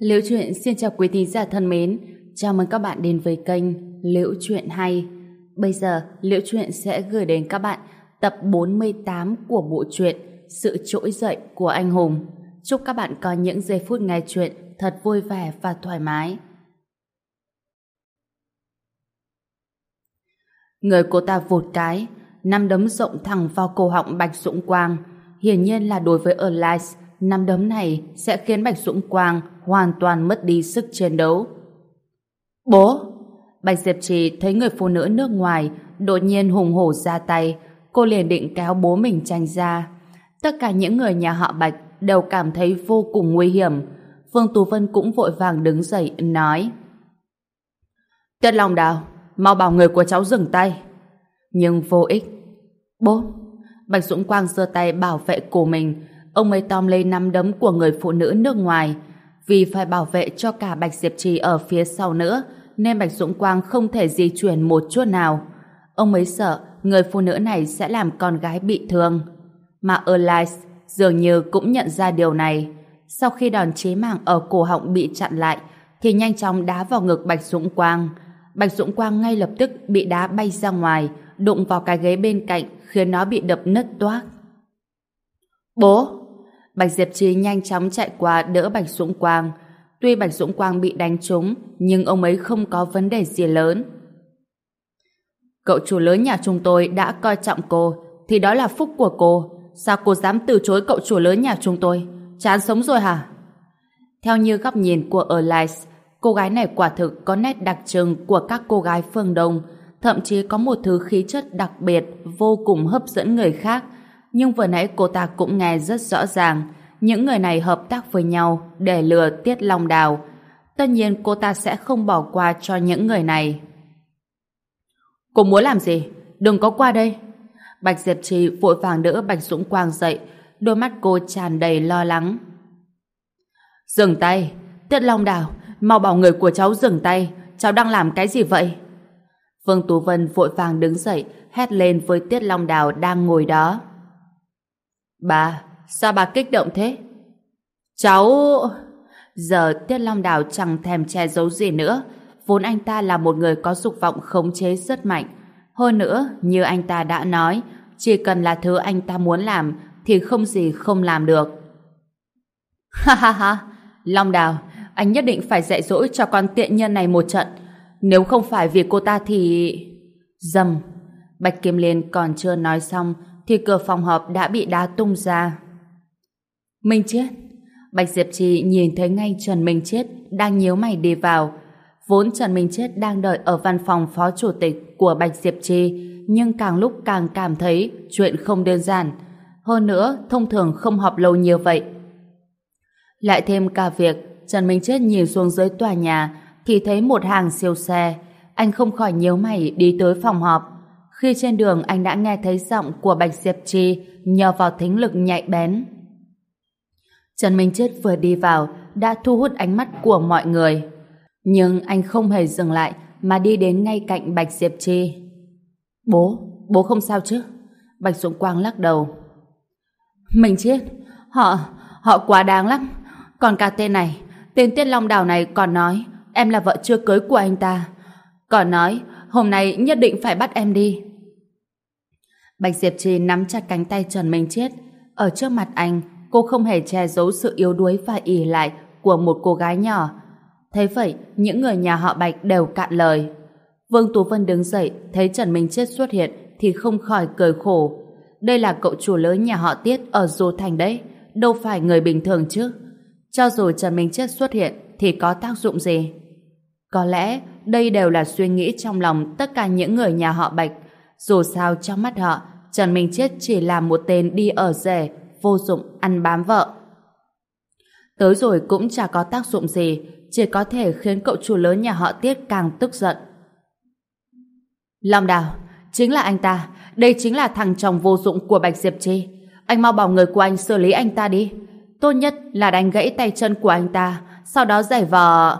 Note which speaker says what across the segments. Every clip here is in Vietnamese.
Speaker 1: Liễu Chuyện xin chào quý thính giả thân mến, chào mừng các bạn đến với kênh Liễu Chuyện Hay. Bây giờ, Liễu Chuyện sẽ gửi đến các bạn tập 48 của bộ truyện Sự Trỗi Dậy của Anh Hùng. Chúc các bạn có những giây phút nghe chuyện thật vui vẻ và thoải mái. Người cô ta vụt cái, năm đấm rộng thẳng vào cổ họng Bạch Dũng Quang. Hiển nhiên là đối với Elias, năm đấm này sẽ khiến Bạch Dũng Quang hoàn toàn mất đi sức chiến đấu. Bố! Bạch Diệp Trì thấy người phụ nữ nước ngoài đột nhiên hùng hổ ra tay, cô liền định kéo bố mình tranh ra. Tất cả những người nhà họ Bạch đều cảm thấy vô cùng nguy hiểm. Phương Tú Vân cũng vội vàng đứng dậy, nói Tuyết Long Đào, mau bảo người của cháu dừng tay. Nhưng vô ích. Bố! Bạch Dũng Quang giơ tay bảo vệ cổ mình, ông ấy tóm lấy nắm đấm của người phụ nữ nước ngoài. Vì phải bảo vệ cho cả Bạch Diệp Trì ở phía sau nữa, nên Bạch Dũng Quang không thể di chuyển một chút nào. Ông ấy sợ người phụ nữ này sẽ làm con gái bị thương. Mà Elias dường như cũng nhận ra điều này. Sau khi đòn chế mạng ở cổ họng bị chặn lại, thì nhanh chóng đá vào ngực Bạch Dũng Quang. Bạch Dũng Quang ngay lập tức bị đá bay ra ngoài, đụng vào cái ghế bên cạnh khiến nó bị đập nứt toác. Bố! Bạch Diệp Trì nhanh chóng chạy qua đỡ Bạch Dũng Quang. Tuy Bạch Dũng Quang bị đánh trúng, nhưng ông ấy không có vấn đề gì lớn. Cậu chủ lớn nhà chúng tôi đã coi trọng cô, thì đó là phúc của cô. Sao cô dám từ chối cậu chủ lớn nhà chúng tôi? Chán sống rồi hả? Theo như góc nhìn của Elias, cô gái này quả thực có nét đặc trưng của các cô gái phương Đông, thậm chí có một thứ khí chất đặc biệt vô cùng hấp dẫn người khác. Nhưng vừa nãy cô ta cũng nghe rất rõ ràng, những người này hợp tác với nhau để lừa Tiết Long Đào. Tất nhiên cô ta sẽ không bỏ qua cho những người này. Cô muốn làm gì? Đừng có qua đây. Bạch Diệp Trì vội vàng đỡ Bạch Dũng Quang dậy, đôi mắt cô tràn đầy lo lắng. Dừng tay! Tiết Long Đào, mau bảo người của cháu dừng tay, cháu đang làm cái gì vậy? Vương Tú Vân vội vàng đứng dậy, hét lên với Tiết Long Đào đang ngồi đó. Bà, sao bà kích động thế? Cháu... Giờ Tiết Long Đào chẳng thèm che giấu gì nữa, vốn anh ta là một người có dục vọng khống chế rất mạnh. Hơn nữa, như anh ta đã nói, chỉ cần là thứ anh ta muốn làm thì không gì không làm được. Ha ha ha, Long Đào, anh nhất định phải dạy dỗ cho con tiện nhân này một trận. Nếu không phải vì cô ta thì... Dầm. Bạch Kim Liên còn chưa nói xong thì cửa phòng họp đã bị đá tung ra. Minh Chết. Bạch Diệp Trì nhìn thấy ngay Trần Minh Chết đang nhíu mày đi vào. Vốn Trần Minh Chết đang đợi ở văn phòng phó chủ tịch của Bạch Diệp Trì nhưng càng lúc càng cảm thấy chuyện không đơn giản. Hơn nữa, thông thường không họp lâu như vậy. Lại thêm cả việc Trần Minh Chết nhìn xuống dưới tòa nhà thì thấy một hàng siêu xe. Anh không khỏi nhíu mày đi tới phòng họp. Khi trên đường anh đã nghe thấy giọng của Bạch Diệp Trì nhờ vào thính lực nhạy bén. Trần Minh Chết vừa đi vào đã thu hút ánh mắt của mọi người. Nhưng anh không hề dừng lại mà đi đến ngay cạnh Bạch Diệp Trì. Bố, bố không sao chứ? Bạch Dũng Quang lắc đầu. Mình chết, họ, họ quá đáng lắm. Còn cả tên này, tên Tiết Long Đào này còn nói em là vợ chưa cưới của anh ta. Còn nói hôm nay nhất định phải bắt em đi. Bạch Diệp Trì nắm chặt cánh tay Trần Minh Chết. Ở trước mặt anh, cô không hề che giấu sự yếu đuối và ỉ lại của một cô gái nhỏ. Thế vậy, những người nhà họ Bạch đều cạn lời. Vương Tú Vân đứng dậy, thấy Trần Minh Chết xuất hiện thì không khỏi cười khổ. Đây là cậu chủ lớn nhà họ Tiết ở Du Thành đấy, đâu phải người bình thường chứ. Cho dù Trần Minh Chết xuất hiện thì có tác dụng gì? Có lẽ đây đều là suy nghĩ trong lòng tất cả những người nhà họ Bạch. Dù sao trong mắt họ, Trần Minh Chết chỉ là một tên đi ở rể, vô dụng, ăn bám vợ. Tới rồi cũng chả có tác dụng gì, chỉ có thể khiến cậu chủ lớn nhà họ Tiết càng tức giận. Long Đào, chính là anh ta, đây chính là thằng chồng vô dụng của Bạch Diệp Chi. Anh mau bảo người của anh xử lý anh ta đi. Tốt nhất là đánh gãy tay chân của anh ta, sau đó giải vờ...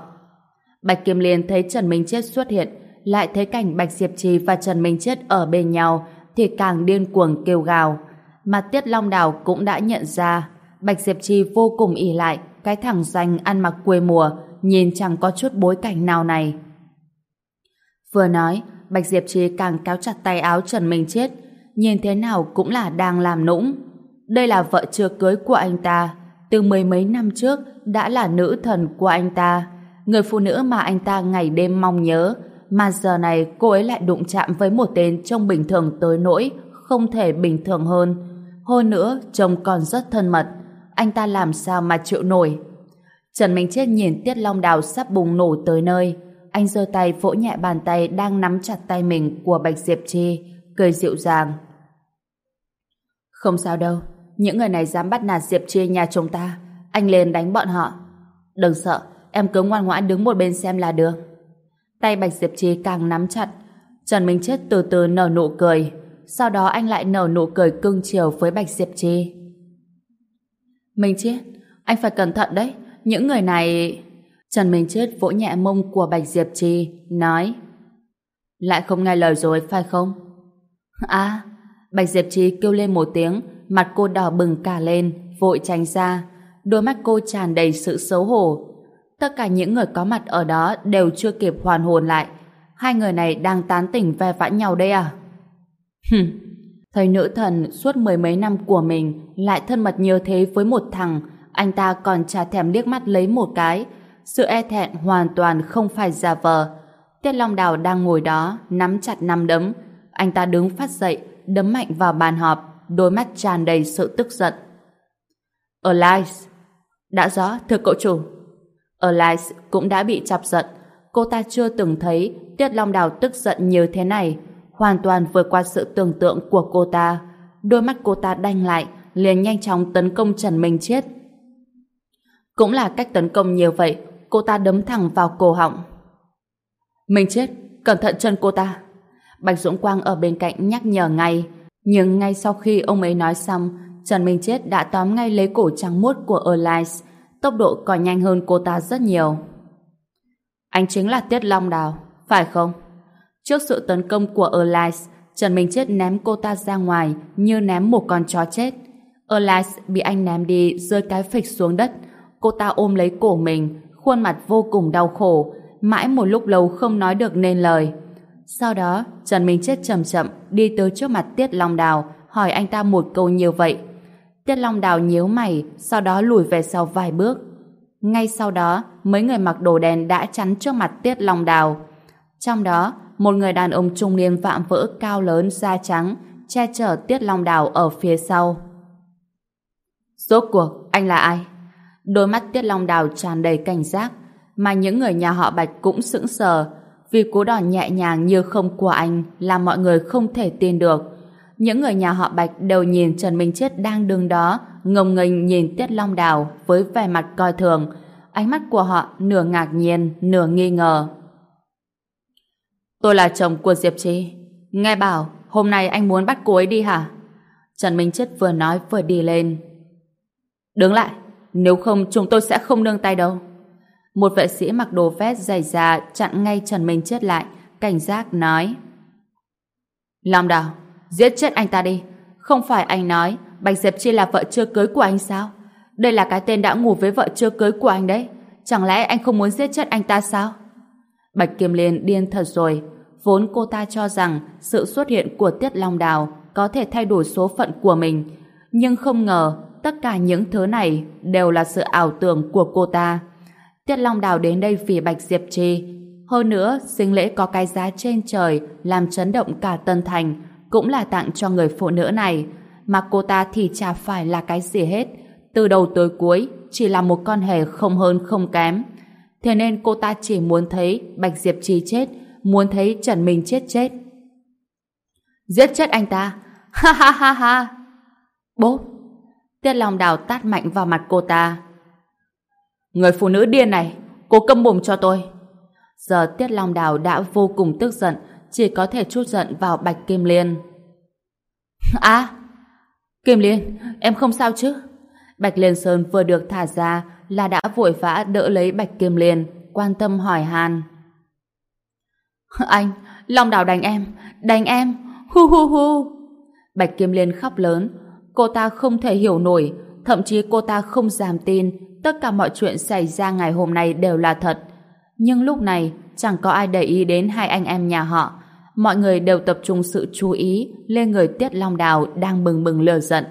Speaker 1: Bạch Kim Liên thấy Trần Minh Chết xuất hiện, lại thấy cảnh Bạch Diệp Trì và Trần Minh Chết ở bên nhau, thì càng điên cuồng kêu gào. Mà Tiết Long Đào cũng đã nhận ra Bạch Diệp Trì vô cùng ỉ lại, cái thằng danh ăn mặc quê mùa, nhìn chẳng có chút bối cảnh nào này. Vừa nói, Bạch Diệp Trì càng kéo chặt tay áo Trần Minh Chết, nhìn thế nào cũng là đang làm nũng. Đây là vợ chưa cưới của anh ta, từ mười mấy năm trước đã là nữ thần của anh ta, người phụ nữ mà anh ta ngày đêm mong nhớ, mà giờ này cô ấy lại đụng chạm với một tên trông bình thường tới nỗi không thể bình thường hơn. Hơn nữa, trông còn rất thân mật. Anh ta làm sao mà chịu nổi? Trần Minh Chết nhìn Tiết Long Đào sắp bùng nổ tới nơi. Anh giơ tay vỗ nhẹ bàn tay đang nắm chặt tay mình của Bạch Diệp Chi, cười dịu dàng. Không sao đâu, những người này dám bắt nạt Diệp Chi nhà chúng ta. Anh lên đánh bọn họ. Đừng sợ, em cứ ngoan ngoãn đứng một bên xem là được. Tay Bạch Diệp trì càng nắm chặt. Trần Minh Chết từ từ nở nụ cười. Sau đó anh lại nở nụ cười cưng chiều với Bạch Diệp trì. Minh Chết, anh phải cẩn thận đấy. Những người này... Trần Minh Chết vỗ nhẹ mông của Bạch Diệp trì nói Lại không nghe lời rồi, phải không? À, Bạch Diệp trì kêu lên một tiếng, mặt cô đỏ bừng cả lên, vội tránh ra. Đôi mắt cô tràn đầy sự xấu hổ. Tất cả những người có mặt ở đó đều chưa kịp hoàn hồn lại. Hai người này đang tán tỉnh ve vãn nhau đây à? Hừm, thấy nữ thần suốt mười mấy năm của mình lại thân mật như thế với một thằng, anh ta còn chả thèm liếc mắt lấy một cái. Sự e thẹn hoàn toàn không phải giả vờ. Tiết Long Đào đang ngồi đó, nắm chặt nắm đấm. Anh ta đứng phát dậy, đấm mạnh vào bàn họp, đôi mắt tràn đầy sự tức giận. Alice! Đã rõ, thưa cậu chủ. Elias cũng đã bị chọc giận. Cô ta chưa từng thấy Tiết Long Đào tức giận như thế này, hoàn toàn vượt qua sự tưởng tượng của cô ta. Đôi mắt cô ta đanh lại, liền nhanh chóng tấn công Trần Minh Chết. Cũng là cách tấn công như vậy, cô ta đấm thẳng vào cổ họng. Minh Chết, cẩn thận chân cô ta. Bạch Dũng Quang ở bên cạnh nhắc nhở ngay, nhưng ngay sau khi ông ấy nói xong, Trần Minh Chết đã tóm ngay lấy cổ trắng muốt của Elias, tốc độ còn nhanh hơn cô ta rất nhiều. Anh chính là Tiết Long Đào, phải không? Trước sự tấn công của Elias, Trần Minh Chết ném cô ta ra ngoài như ném một con chó chết. Elias bị anh ném đi rơi cái phịch xuống đất. Cô ta ôm lấy cổ mình, khuôn mặt vô cùng đau khổ, mãi một lúc lâu không nói được nên lời. Sau đó, Trần Minh Chết chậm chậm đi tới trước mặt Tiết Long Đào, hỏi anh ta một câu như vậy. Tiết Long Đào nhíu mày, sau đó lùi về sau vài bước. Ngay sau đó, mấy người mặc đồ đen đã chắn trước mặt Tiết Long Đào. Trong đó, một người đàn ông trung niên vạm vỡ cao lớn da trắng che chở Tiết Long Đào ở phía sau. Rốt cuộc, anh là ai? Đôi mắt Tiết Long Đào tràn đầy cảnh giác, mà những người nhà họ Bạch cũng sững sờ vì cú đòn nhẹ nhàng như không của anh làm mọi người không thể tin được. Những người nhà họ Bạch đều nhìn Trần Minh Chết đang đứng đó, ngông nghênh nhìn Tiết Long Đào với vẻ mặt coi thường. Ánh mắt của họ nửa ngạc nhiên, nửa nghi ngờ. Tôi là chồng của Diệp Trí. Nghe bảo, hôm nay anh muốn bắt cô ấy đi hả? Trần Minh Chết vừa nói vừa đi lên. Đứng lại, nếu không chúng tôi sẽ không nương tay đâu. Một vệ sĩ mặc đồ vest dày da chặn ngay Trần Minh Chết lại, cảnh giác nói. Long Đào, giết chết anh ta đi. Không phải anh nói Bạch Diệp Chi là vợ chưa cưới của anh sao? Đây là cái tên đã ngủ với vợ chưa cưới của anh đấy. Chẳng lẽ anh không muốn giết chết anh ta sao? Bạch Kim Liên điên thật rồi. Vốn cô ta cho rằng sự xuất hiện của Tiết Long Đào có thể thay đổi số phận của mình. Nhưng không ngờ tất cả những thứ này đều là sự ảo tưởng của cô ta. Tiết Long Đào đến đây vì Bạch Diệp Trì. Hơn nữa, sinh lễ có cái giá trên trời làm chấn động cả Tân Thành cũng là tặng cho người phụ nữ này. Mà cô ta thì chả phải là cái gì hết. Từ đầu tới cuối chỉ là một con hề không hơn không kém. Thế nên cô ta chỉ muốn thấy Bạch Diệp Trì chết, muốn thấy Trần Minh chết chết. Giết chết anh ta! Ha ha ha ha! Bố! Tiết Long Đào tát mạnh vào mặt cô ta. Người phụ nữ điên này, cô câm mồm cho tôi. Giờ Tiết Long Đào đã vô cùng tức giận, chỉ có thể chút giận vào Bạch Kim Liên. À, Kim Liên, em không sao chứ? Bạch Liên Sơn vừa được thả ra là đã vội vã đỡ lấy Bạch Kim Liên, quan tâm hỏi han. Anh, Long Đào đánh em, đánh em, hu hu hu. Bạch Kim Liên khóc lớn, cô ta không thể hiểu nổi, thậm chí cô ta không dám tin tất cả mọi chuyện xảy ra ngày hôm nay đều là thật. Nhưng lúc này, chẳng có ai để ý đến hai anh em nhà họ. Mọi người đều tập trung sự chú ý lên người Tiết Long Đào đang bừng bừng lừa giận.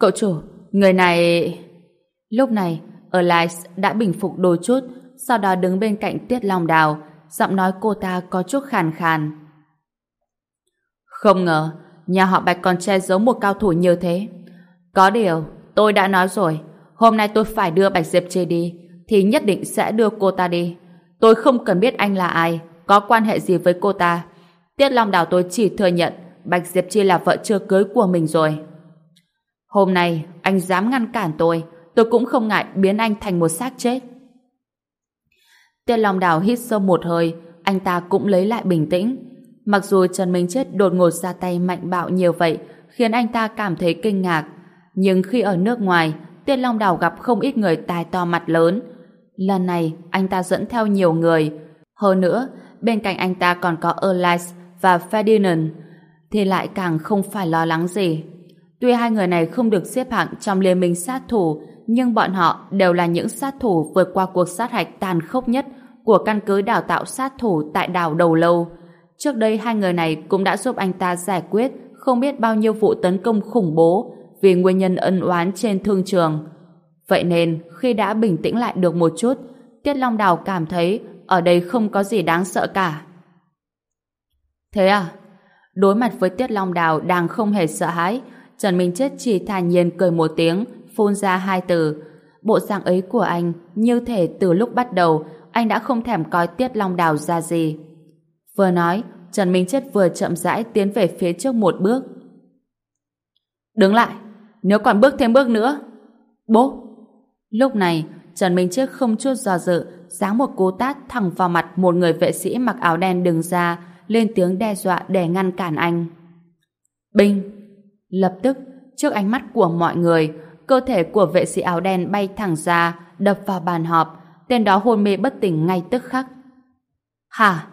Speaker 1: Cậu chủ, người này... Lúc này, Elias đã bình phục đôi chút, sau đó đứng bên cạnh Tiết Long Đào, giọng nói cô ta có chút khàn khàn. Không ngờ, nhà họ Bạch còn che giấu một cao thủ như thế. Có điều, tôi đã nói rồi, hôm nay tôi phải đưa Bạch Diệp Trì đi, thì nhất định sẽ đưa cô ta đi. Tôi không cần biết anh là ai, có quan hệ gì với cô ta. Tiết Long Đào tôi chỉ thừa nhận Bạch Diệp Chi là vợ chưa cưới của mình rồi. Hôm nay, anh dám ngăn cản tôi, tôi cũng không ngại biến anh thành một xác chết. Tiết Long Đào hít sâu một hơi, anh ta cũng lấy lại bình tĩnh. Mặc dù Trần Minh Chết đột ngột ra tay mạnh bạo nhiều vậy, khiến anh ta cảm thấy kinh ngạc. Nhưng khi ở nước ngoài, Tiết Long Đào gặp không ít người tài to mặt lớn. Lần này, anh ta dẫn theo nhiều người. Hơn nữa, bên cạnh anh ta còn có Elias và Ferdinand, thì lại càng không phải lo lắng gì. Tuy hai người này không được xếp hạng trong liên minh sát thủ, nhưng bọn họ đều là những sát thủ vượt qua cuộc sát hạch tàn khốc nhất của căn cứ đào tạo sát thủ tại đảo Đầu Lâu. Trước đây hai người này cũng đã giúp anh ta giải quyết không biết bao nhiêu vụ tấn công khủng bố vì nguyên nhân ân oán trên thương trường. Vậy nên, khi đã bình tĩnh lại được một chút, Tiết Long Đào cảm thấy ở đây không có gì đáng sợ cả. Thế à? Đối mặt với Tiết Long Đào đang không hề sợ hãi, Trần Minh Chết chỉ thản nhiên cười một tiếng, phun ra hai từ. Bộ dạng ấy của anh, như thể từ lúc bắt đầu, anh đã không thèm coi Tiết Long Đào ra gì. Vừa nói, Trần Minh Chết vừa chậm rãi tiến về phía trước một bước. Đứng lại, nếu còn bước thêm bước nữa. Bố! Lúc này, Trần Minh Chết không chút do dự, giáng một cú tát thẳng vào mặt một người vệ sĩ mặc áo đen đứng ra, lên tiếng đe dọa để ngăn cản anh. Binh! Lập tức, trước ánh mắt của mọi người, cơ thể của vệ sĩ áo đen bay thẳng ra, đập vào bàn họp, tên đó hôn mê bất tỉnh ngay tức khắc. Hả?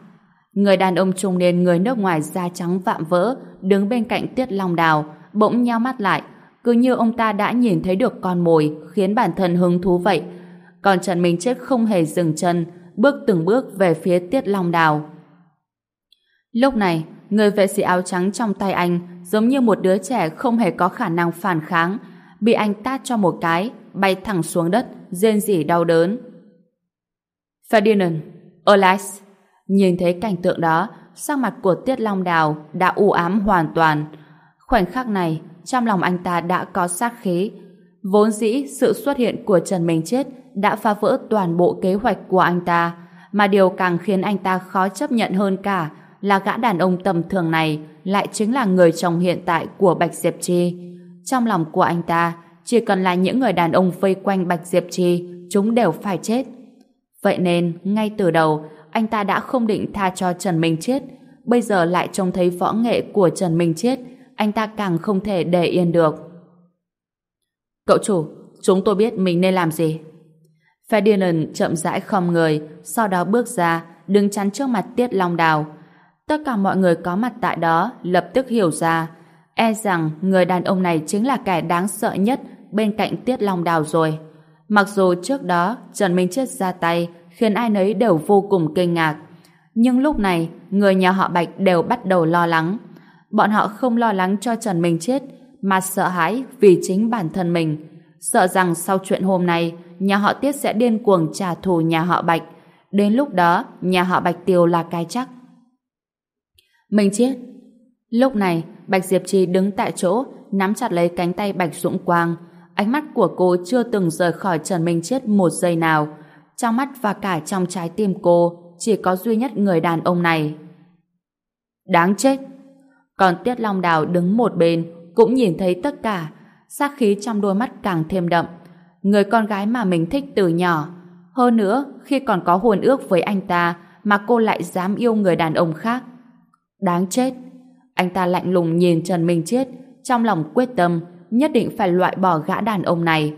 Speaker 1: Người đàn ông trung niên người nước ngoài da trắng vạm vỡ, đứng bên cạnh Tiết Long Đào, bỗng nhao mắt lại, cứ như ông ta đã nhìn thấy được con mồi, khiến bản thân hứng thú vậy. Còn Trần Minh Chết không hề dừng chân, bước từng bước về phía Tiết Long Đào. Lúc này, người vệ sĩ áo trắng trong tay anh giống như một đứa trẻ không hề có khả năng phản kháng, bị anh tát cho một cái, bay thẳng xuống đất, rên rỉ đau đớn. Ferdinand, Elias, nhìn thấy cảnh tượng đó, sắc mặt của Tiết Long Đào đã u ám hoàn toàn. Khoảnh khắc này, trong lòng anh ta đã có sát khí. Vốn dĩ, sự xuất hiện của Trần Minh Chết đã phá vỡ toàn bộ kế hoạch của anh ta, mà điều càng khiến anh ta khó chấp nhận hơn cả là gã đàn ông tầm thường này lại chính là người chồng hiện tại của Bạch Diệp Chi. Trong lòng của anh ta, chỉ cần là những người đàn ông vây quanh Bạch Diệp Chi, chúng đều phải chết. Vậy nên, ngay từ đầu, anh ta đã không định tha cho Trần Minh Chết. Bây giờ lại trông thấy võ nghệ của Trần Minh Chết, anh ta càng không thể để yên được. Cậu chủ, chúng tôi biết mình nên làm gì. Ferdinand chậm rãi khom người, sau đó bước ra, đứng chắn trước mặt Tiết Long Đào. Tất cả mọi người có mặt tại đó lập tức hiểu ra, e rằng người đàn ông này chính là kẻ đáng sợ nhất bên cạnh Tiết Long Đào rồi. Mặc dù trước đó Trần Minh Chết ra tay khiến ai nấy đều vô cùng kinh ngạc. Nhưng lúc này, người nhà họ Bạch đều bắt đầu lo lắng. Bọn họ không lo lắng cho Trần Minh Chết, mà sợ hãi vì chính bản thân mình. Sợ rằng sau chuyện hôm nay, nhà họ Tiết sẽ điên cuồng trả thù nhà họ Bạch. Đến lúc đó, nhà họ Bạch tiêu là cái chắc. Minh Chết Lúc này, Bạch Diệp Trì đứng tại chỗ, nắm chặt lấy cánh tay Bạch Dũng Quang. Ánh mắt của cô chưa từng rời khỏi Trần Minh Chết một giây nào. Trong mắt và cả trong trái tim cô, chỉ có duy nhất người đàn ông này. Đáng chết! Còn Tiết Long Đào đứng một bên, cũng nhìn thấy tất cả, sát khí trong đôi mắt càng thêm đậm. Người con gái mà mình thích từ nhỏ. Hơn nữa, khi còn có hôn ước với anh ta, mà cô lại dám yêu người đàn ông khác. Đáng chết! Anh ta lạnh lùng nhìn Trần Minh Chết, trong lòng quyết tâm, nhất định phải loại bỏ gã đàn ông này.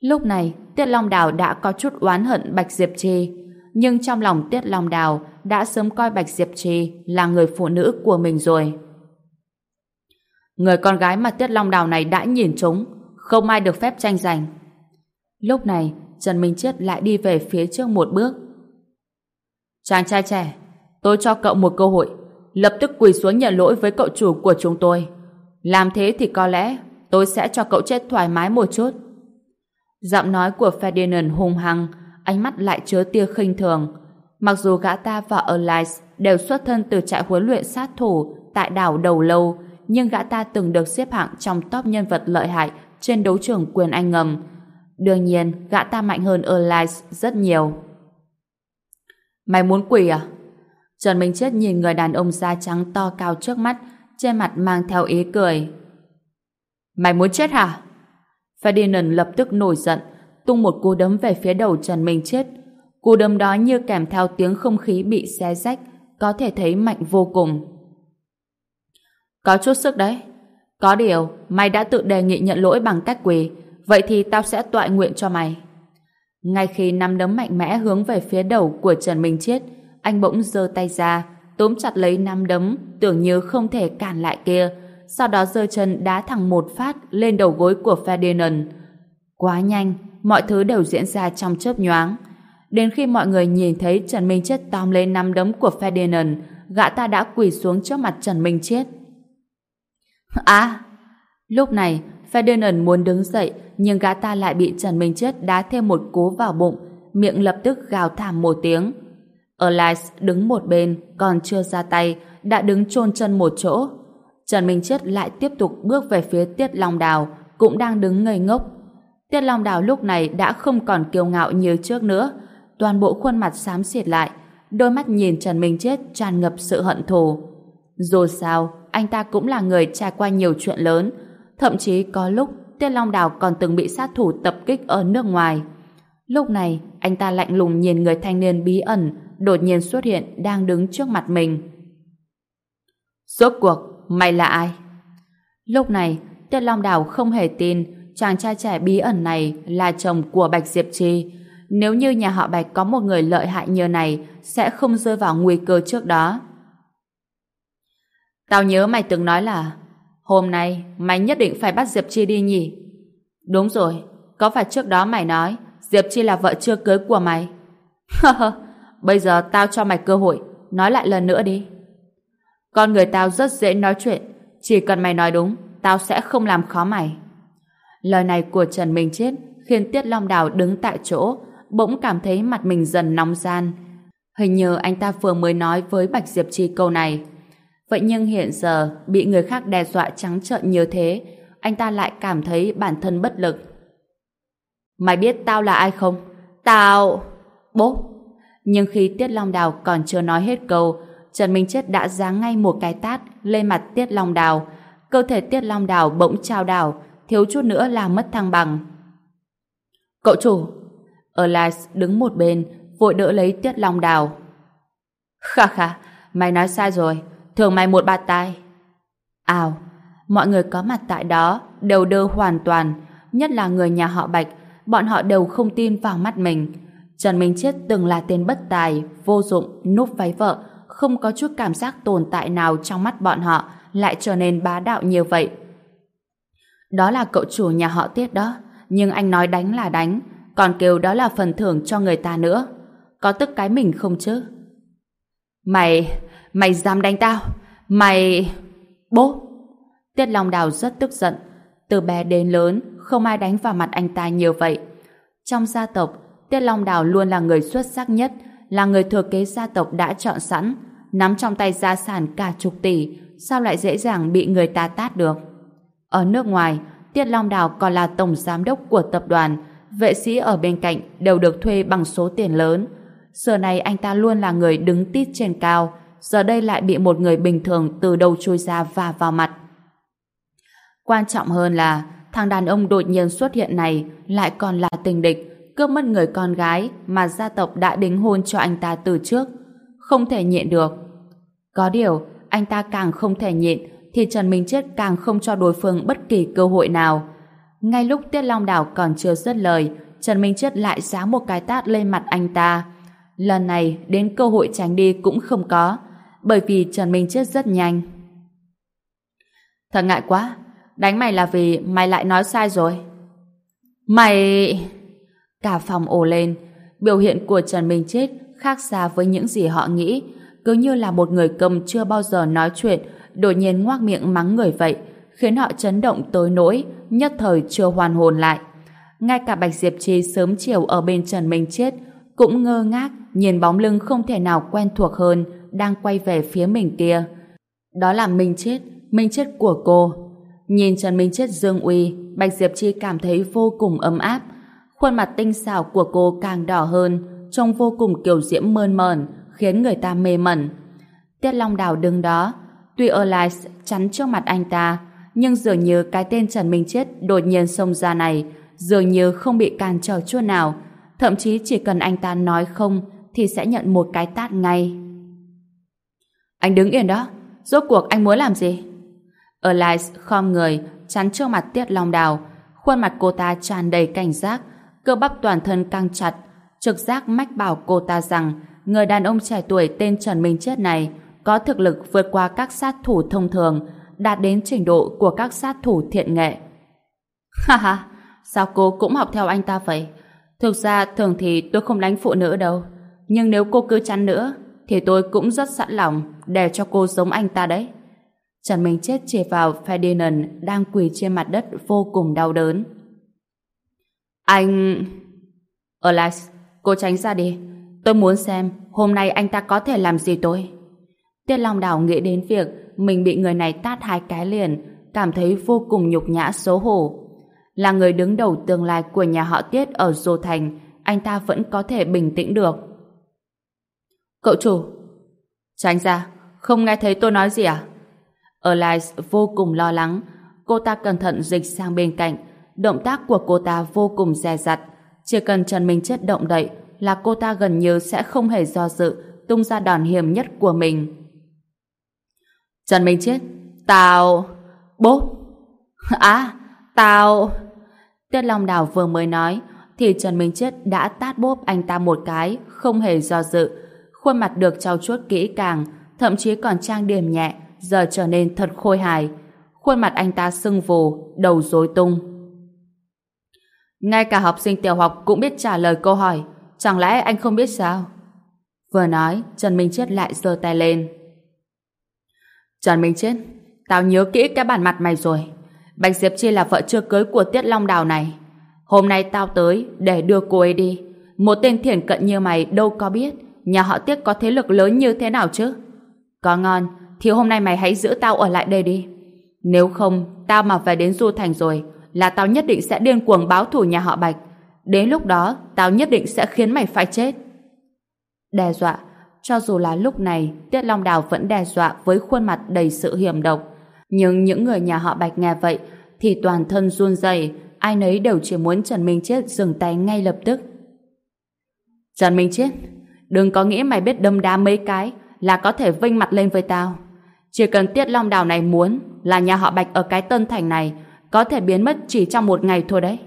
Speaker 1: Lúc này, Tiết Long Đào đã có chút oán hận Bạch Diệp Trì, nhưng trong lòng Tiết Long Đào đã sớm coi Bạch Diệp Trì là người phụ nữ của mình rồi. Người con gái mà Tiết Long Đào này đã nhìn chúng, không ai được phép tranh giành. Lúc này, Trần Minh Chiết lại đi về phía trước một bước. Chàng trai trẻ, tôi cho cậu một cơ hội, lập tức quỳ xuống nhận lỗi với cậu chủ của chúng tôi. Làm thế thì có lẽ tôi sẽ cho cậu chết thoải mái một chút. Giọng nói của Ferdinand hung hăng, ánh mắt lại chứa tia khinh thường. Mặc dù gã ta và Elias đều xuất thân từ trại huấn luyện sát thủ tại đảo Đầu Lâu, nhưng gã ta từng được xếp hạng trong top nhân vật lợi hại trên đấu trường quyền Anh ngầm. Đương nhiên, gã ta mạnh hơn Elias rất nhiều. Mày muốn quỷ à? Trần Minh Chết nhìn người đàn ông da trắng to cao trước mắt, trên mặt mang theo ý cười. Mày muốn chết hả? Ferdinand lập tức nổi giận, tung một cú đấm về phía đầu Trần Minh Chết. Cú đấm đó như kèm theo tiếng không khí bị xé rách, có thể thấy mạnh vô cùng. Có chút sức đấy. Có điều, mày đã tự đề nghị nhận lỗi bằng cách quỳ, vậy thì tao sẽ tọa nguyện cho mày. Ngay khi nắm đấm mạnh mẽ hướng về phía đầu của Trần Minh Chiết, anh bỗng giơ tay ra, túm chặt lấy nắm đấm, tưởng như không thể cản lại kia, sau đó giơ chân đá thẳng một phát lên đầu gối của Ferdinand. Quá nhanh, mọi thứ đều diễn ra trong chớp nhoáng. Đến khi mọi người nhìn thấy Trần Minh Chết tóm lấy nắm đấm của Ferdinand, gã ta đã quỳ xuống trước mặt Trần Minh Chết. À! Lúc này, Ferdinand muốn đứng dậy, nhưng gã ta lại bị Trần Minh Chết đá thêm một cú vào bụng, miệng lập tức gào thảm một tiếng. Elias đứng một bên, còn chưa ra tay, đã đứng chôn chân một chỗ. Trần Minh Chết lại tiếp tục bước về phía Tiết Long Đào, cũng đang đứng ngây ngốc. Tiết Long Đào lúc này đã không còn kiêu ngạo như trước nữa, toàn bộ khuôn mặt xám xịt lại, đôi mắt nhìn Trần Minh Chết tràn ngập sự hận thù. Dù sao, anh ta cũng là người trải qua nhiều chuyện lớn, thậm chí có lúc Tiết Long Đào còn từng bị sát thủ tập kích ở nước ngoài. Lúc này, anh ta lạnh lùng nhìn người thanh niên bí ẩn đột nhiên xuất hiện đang đứng trước mặt mình. Rốt cuộc, mày là ai? Lúc này, Tiết Long Đào không hề tin chàng trai trẻ bí ẩn này là chồng của Bạch Diệp Trì. Nếu như nhà họ Bạch có một người lợi hại như này, sẽ không rơi vào nguy cơ trước đó. Tao nhớ mày từng nói là hôm nay mày nhất định phải bắt Diệp Chi đi nhỉ? Đúng rồi, có phải trước đó mày nói Diệp Chi là vợ chưa cưới của mày? Bây giờ tao cho mày cơ hội, nói lại lần nữa đi. Con người tao rất dễ nói chuyện, chỉ cần mày nói đúng, tao sẽ không làm khó mày. Lời này của Trần Minh Chết khiến Tiết Long Đào đứng tại chỗ, bỗng cảm thấy mặt mình dần nóng gian. Hình như anh ta vừa mới nói với Bạch Diệp Chi câu này. Vậy nhưng hiện giờ bị người khác đe dọa trắng trợn như thế, anh ta lại cảm thấy bản thân bất lực. Mày biết tao là ai không? Tao... Bố! Nhưng khi Tiết Long Đào còn chưa nói hết câu, Trần Minh Chết đã giáng ngay một cái tát lên mặt Tiết Long Đào. Cơ thể Tiết Long Đào bỗng trao đảo, thiếu chút nữa là mất thăng bằng. Cậu chủ! Elias đứng một bên, vội đỡ lấy Tiết Long Đào. Khà khà, mày nói sai rồi, thường mày một bạt tai. Ào, mọi người có mặt tại đó đều đơ hoàn toàn, nhất là người nhà họ Bạch, bọn họ đều không tin vào mắt mình. Trần Minh Chết từng là tên bất tài, vô dụng, núp váy vợ, không có chút cảm giác tồn tại nào trong mắt bọn họ, lại trở nên bá đạo như vậy. Đó là cậu chủ nhà họ Tiết đó, nhưng anh nói đánh là đánh, còn kêu đó là phần thưởng cho người ta nữa. Có tức cái mình không chứ? Mày, mày dám đánh tao? Mày... Bố! Tiết Long Đào rất tức giận. Từ bé đến lớn, không ai đánh vào mặt anh ta như vậy. Trong gia tộc, Tiết Long Đào luôn là người xuất sắc nhất, là người thừa kế gia tộc đã chọn sẵn, nắm trong tay gia sản cả chục tỷ, sao lại dễ dàng bị người ta tát được. Ở nước ngoài, Tiết Long Đào còn là tổng giám đốc của tập đoàn, vệ sĩ ở bên cạnh đều được thuê bằng số tiền lớn. Giờ này anh ta luôn là người đứng tít trên cao, giờ đây lại bị một người bình thường từ đầu chui ra và vào mặt. Quan trọng hơn là thằng đàn ông đột nhiên xuất hiện này lại còn là tình địch, cướp mất người con gái mà gia tộc đã đính hôn cho anh ta từ trước. Không thể nhịn được. Có điều, anh ta càng không thể nhịn thì Trần Minh Chết càng không cho đối phương bất kỳ cơ hội nào. Ngay lúc Tiết Long Đảo còn chưa dứt lời, Trần Minh Chết lại giáng một cái tát lên mặt anh ta. Lần này, đến cơ hội tránh đi cũng không có, bởi vì Trần Minh Chết rất nhanh. Thật ngại quá, đánh mày là vì mày lại nói sai rồi. Mày... Cả phòng ồ lên. Biểu hiện của Trần Minh Chết khác xa với những gì họ nghĩ. Cứ như là một người cầm chưa bao giờ nói chuyện, đột nhiên ngoác miệng mắng người vậy, khiến họ chấn động tới nỗi, nhất thời chưa hoàn hồn lại. Ngay cả Bạch Diệp trì sớm chiều ở bên Trần Minh Chết cũng ngơ ngác nhìn bóng lưng không thể nào quen thuộc hơn đang quay về phía mình kia. Đó là Minh Chết, Minh Chết của cô. Nhìn Trần Minh Chết dương uy, Bạch Diệp Chi cảm thấy vô cùng ấm áp. Khuôn mặt tinh xảo của cô càng đỏ hơn, trông vô cùng kiểu diễm mơn mởn, khiến người ta mê mẩn. Tiết Long Đào đứng đó, tuy Elias chắn trước mặt anh ta, nhưng dường như cái tên Trần Minh Chết đột nhiên xông ra này dường như không bị cản trở chút nào, thậm chí chỉ cần anh ta nói không thì sẽ nhận một cái tát ngay. Anh đứng yên đó, rốt cuộc anh muốn làm gì? Elias khom người, chắn trước mặt Tiết Long Đào, khuôn mặt cô ta tràn đầy cảnh giác, cơ bắp toàn thân căng chặt, trực giác mách bảo cô ta rằng người đàn ông trẻ tuổi tên Trần Minh Chết này có thực lực vượt qua các sát thủ thông thường, đạt đến trình độ của các sát thủ thiện nghệ. Ha ha, sao cô cũng học theo anh ta vậy? Thực ra thường thì tôi không đánh phụ nữ đâu, nhưng nếu cô cứ chắn nữa, thì tôi cũng rất sẵn lòng để cho cô giống anh ta đấy. Trần Minh Chết chỉ vào Ferdinand đang quỳ trên mặt đất vô cùng đau đớn. Anh... Elias, cô tránh ra đi. Tôi muốn xem hôm nay anh ta có thể làm gì tôi. Tiết Long Đào nghĩ đến việc mình bị người này tát hai cái liền, cảm thấy vô cùng nhục nhã xấu hổ. Là người đứng đầu tương lai của nhà họ Tiết ở Dô Thành, anh ta vẫn có thể bình tĩnh được. Cậu chủ, tránh ra, không nghe thấy tôi nói gì à? Alice vô cùng lo lắng, cô ta cẩn thận dịch sang bên cạnh, động tác của cô ta vô cùng dè dặt, chỉ cần Trần Minh Chết động đậy là cô ta gần như sẽ không hề do dự tung ra đòn hiểm nhất của mình. Trần Minh Chết, tao... Bố! À, tao... Tiết Long Đào vừa mới nói thì Trần Minh Chết đã tát bốp anh ta một cái, không hề do dự. Khuôn mặt được trau chuốt kỹ càng, thậm chí còn trang điểm nhẹ, giờ trở nên thật khôi hài. Khuôn mặt anh ta sưng vù, đầu rối tung. Ngay cả học sinh tiểu học cũng biết trả lời câu hỏi, chẳng lẽ anh không biết sao? Vừa nói, Trần Minh Chết lại giơ tay lên. Trần Minh Chết, tao nhớ kỹ cái bản mặt mày rồi. Bạch Diệp Chi là vợ chưa cưới của Tiết Long Đào này. Hôm nay tao tới để đưa cô ấy đi. Một tên thiển cận như mày đâu có biết nhà họ Tiết có thế lực lớn như thế nào chứ. Có ngon, thì hôm nay mày hãy giữ tao ở lại đây đi. Nếu không, tao mà về đến Du Thành rồi là tao nhất định sẽ điên cuồng báo thù nhà họ Bạch. Đến lúc đó, tao nhất định sẽ khiến mày phải chết. Đe dọa, cho dù là lúc này, Tiết Long Đào vẫn đe dọa với khuôn mặt đầy sự hiểm độc. Nhưng những người nhà họ Bạch nghe vậy thì toàn thân run rẩy, ai nấy đều chỉ muốn Trần Minh Chết dừng tay ngay lập tức. Trần Minh Chết, đừng có nghĩ mày biết đâm đá mấy cái là có thể vinh mặt lên với tao. Chỉ cần Tiết Long Đào này muốn là nhà họ Bạch ở cái tân thành này có thể biến mất chỉ trong một ngày thôi đấy.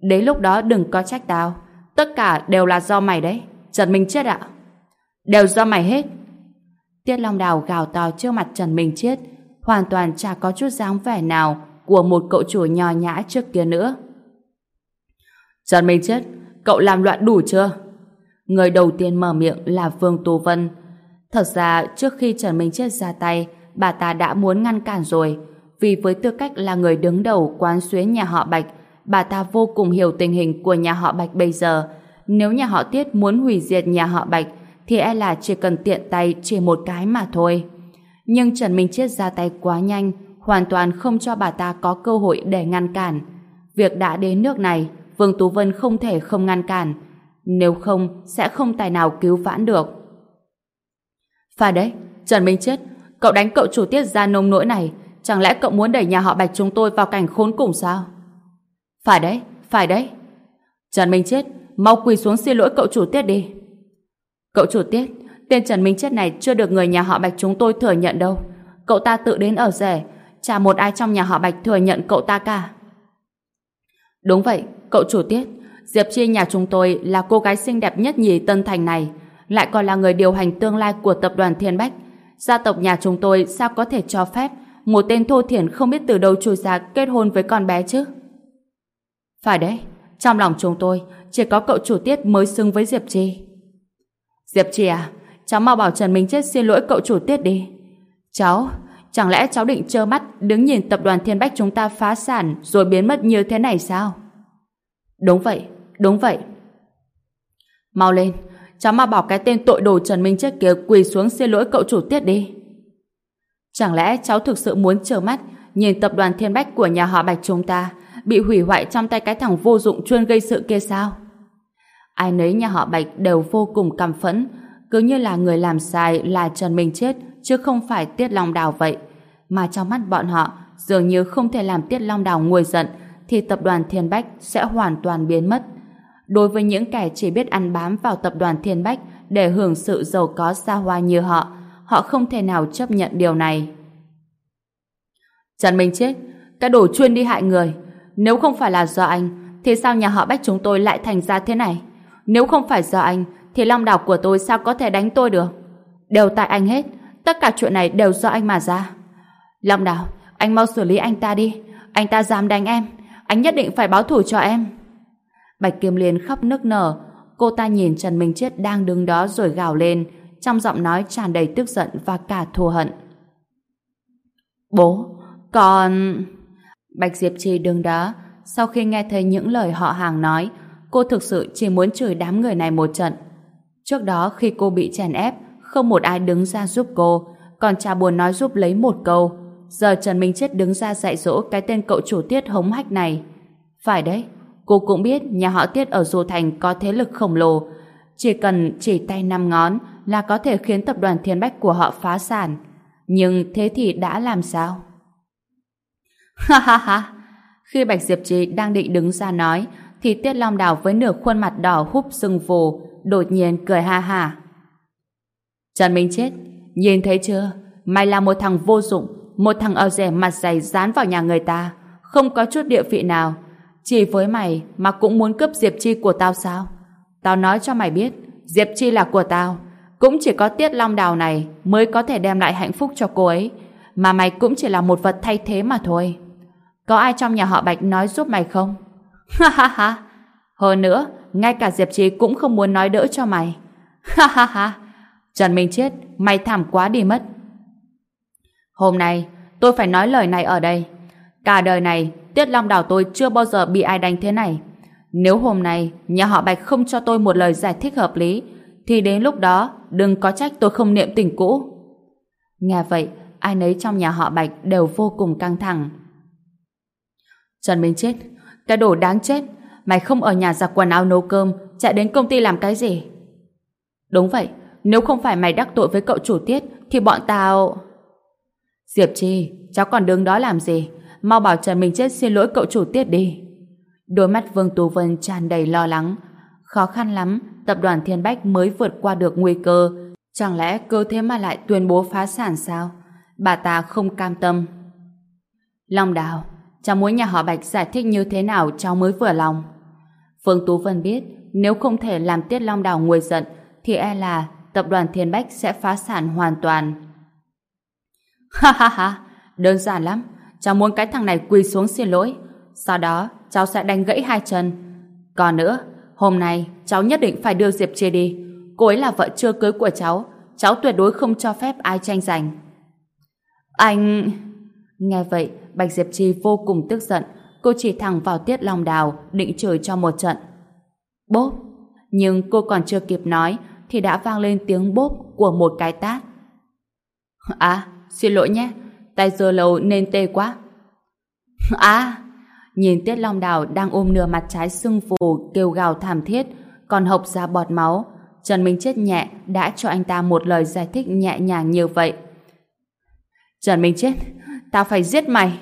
Speaker 1: Đến lúc đó đừng có trách tao. Tất cả đều là do mày đấy. Trần Minh Chết ạ. Đều do mày hết. Tiết Long Đào gào to trước mặt Trần Minh Chết hoàn toàn chả có chút dáng vẻ nào của một cậu chủ nhỏ nhã trước kia nữa. Trần Minh Chết, cậu làm loạn đủ chưa? Người đầu tiên mở miệng là Vương Tú Vân. Thật ra, trước khi Trần Minh Chết ra tay, bà ta đã muốn ngăn cản rồi. Vì với tư cách là người đứng đầu quán xuyến nhà họ Bạch, bà ta vô cùng hiểu tình hình của nhà họ Bạch bây giờ. Nếu nhà họ Tiết muốn hủy diệt nhà họ Bạch, thì e là chỉ cần tiện tay chỉ một cái mà thôi. Nhưng Trần Minh Chết ra tay quá nhanh, hoàn toàn không cho bà ta có cơ hội để ngăn cản. Việc đã đến nước này, Vương Tú Vân không thể không ngăn cản. Nếu không, sẽ không tài nào cứu vãn được. Phải đấy, Trần Minh Chết, cậu đánh cậu chủ tiết ra nông nỗi này, chẳng lẽ cậu muốn đẩy nhà họ Bạch chúng tôi vào cảnh khốn cùng sao? Phải đấy, phải đấy. Trần Minh Chết, mau quỳ xuống xin lỗi cậu chủ tiết đi. Cậu chủ tiết, tên Trần Minh Chết này chưa được người nhà họ Bạch chúng tôi thừa nhận đâu. Cậu ta tự đến ở rể, chả một ai trong nhà họ Bạch thừa nhận cậu ta cả. Đúng vậy, cậu chủ tiết, Diệp Chi nhà chúng tôi là cô gái xinh đẹp nhất nhì Tân Thành này, lại còn là người điều hành tương lai của tập đoàn Thiên Bách. Gia tộc nhà chúng tôi sao có thể cho phép một tên thô thiển không biết từ đâu chui ra kết hôn với con bé chứ? Phải đấy, trong lòng chúng tôi chỉ có cậu chủ tiết mới xứng với Diệp Chi. Diệp Chi à, cháu mau bảo Trần Minh Chết xin lỗi cậu chủ tiết đi. Cháu, chẳng lẽ cháu định trơ mắt đứng nhìn tập đoàn Thiên Bách chúng ta phá sản rồi biến mất như thế này sao? Đúng vậy, đúng vậy. Mau lên, cháu mà bảo cái tên tội đồ Trần Minh Chết kia quỳ xuống xin lỗi cậu chủ tiết đi. Chẳng lẽ cháu thực sự muốn trở mắt nhìn tập đoàn Thiên Bách của nhà họ Bạch chúng ta bị hủy hoại trong tay cái thằng vô dụng chuyên gây sự kia sao? Ai nấy nhà họ Bạch đều vô cùng căm phẫn, cứ như là người làm sai là Trần Minh Chết, chứ không phải Tiết Long Đào vậy. Mà trong mắt bọn họ, dường như không thể làm Tiết Long Đào nguôi giận, thì tập đoàn Thiên Bách sẽ hoàn toàn biến mất. Đối với những kẻ chỉ biết ăn bám vào tập đoàn Thiên Bách để hưởng sự giàu có xa hoa như họ, họ không thể nào chấp nhận điều này. Trần Minh Chết, cái đồ chuyên đi hại người, nếu không phải là do anh, thì sao nhà họ Bách chúng tôi lại thành ra thế này? Nếu không phải do anh, thì Long Đảo của tôi sao có thể đánh tôi được? Đều tại anh hết, tất cả chuyện này đều do anh mà ra. Long Đảo, anh mau xử lý anh ta đi. Anh ta dám đánh em, anh nhất định phải báo thủ cho em. Bạch Kim Liên khóc nức nở, cô ta nhìn Trần Minh Chết đang đứng đó rồi gào lên, trong giọng nói tràn đầy tức giận và cả thù hận. Bố, con... Bạch Diệp Trì đứng đó, sau khi nghe thấy những lời họ hàng nói, cô thực sự chỉ muốn chửi đám người này một trận. Trước đó khi cô bị chèn ép, không một ai đứng ra giúp cô, còn cha buồn nói giúp lấy một câu. Giờ Trần Minh Chết đứng ra dạy dỗ cái tên cậu chủ tiết hống hách này. Phải đấy, cô cũng biết nhà họ tiết ở Du Thành có thế lực khổng lồ. Chỉ cần chỉ tay năm ngón là có thể khiến tập đoàn Thiên Bách của họ phá sản. Nhưng thế thì đã làm sao? Ha ha ha! Khi Bạch Diệp Trì đang định đứng ra nói, thì Tiết Long Đào với nửa khuôn mặt đỏ húp sưng vù, đột nhiên cười ha ha. Trần Minh chết, nhìn thấy chưa? Mày là một thằng vô dụng, một thằng ở rẻ mặt dày dán vào nhà người ta, không có chút địa vị nào. Chỉ với mày mà cũng muốn cướp Diệp Chi của tao sao? Tao nói cho mày biết, Diệp Chi là của tao. Cũng chỉ có Tiết Long Đào này mới có thể đem lại hạnh phúc cho cô ấy. Mà mày cũng chỉ là một vật thay thế mà thôi. Có ai trong nhà họ Bạch nói giúp mày không? Ha ha ha! Hơn nữa, ngay cả Diệp Trí cũng không muốn nói đỡ cho mày. Ha ha ha! Trần Minh chết, mày thảm quá đi mất. Hôm nay, tôi phải nói lời này ở đây. Cả đời này, Tiết Long Đảo tôi chưa bao giờ bị ai đánh thế này. Nếu hôm nay nhà họ Bạch không cho tôi một lời giải thích hợp lý, thì đến lúc đó đừng có trách tôi không niệm tình cũ. Nghe vậy, ai nấy trong nhà họ Bạch đều vô cùng căng thẳng. Trần Minh chết, cái đồ đáng chết, mày không ở nhà giặt quần áo nấu cơm, chạy đến công ty làm cái gì? Đúng vậy, nếu không phải mày đắc tội với cậu chủ tiết, thì bọn tao... Diệp Chi, cháu còn đứng đó làm gì? Mau bảo Trần Minh Chết xin lỗi cậu chủ tiết đi. Đôi mắt Vương Tú Vân tràn đầy lo lắng. Khó khăn lắm, tập đoàn Thiên Bách mới vượt qua được nguy cơ. Chẳng lẽ cơ thế mà lại tuyên bố phá sản sao? Bà ta không cam tâm. Long Đào, cháu muốn nhà họ Bạch giải thích như thế nào cháu mới vừa lòng. Phương Tú Vân biết nếu không thể làm Tiết Long Đào nguôi giận thì e là tập đoàn Thiên Bách sẽ phá sản hoàn toàn. Ha ha ha, đơn giản lắm. Cháu muốn cái thằng này quỳ xuống xin lỗi. Sau đó, cháu sẽ đánh gãy hai chân. Còn nữa, hôm nay cháu nhất định phải đưa Diệp Chia đi. Cô ấy là vợ chưa cưới của cháu. Cháu tuyệt đối không cho phép ai tranh giành. Anh... Nghe vậy, Bạch Diệp Chi vô cùng tức giận. Cô chỉ thẳng vào Tiết Long Đào, định chửi cho một trận. Bốp! Nhưng cô còn chưa kịp nói, thì đã vang lên tiếng bốp của một cái tát. À, xin lỗi nhé, tay giờ lâu nên tê quá. À! Nhìn Tiết Long Đào đang ôm nửa mặt trái sưng phù kêu gào thảm thiết, còn hộc ra bọt máu. Trần Minh Chết nhẹ đã cho anh ta một lời giải thích nhẹ nhàng như vậy. Trần Minh Chết, tao phải giết mày.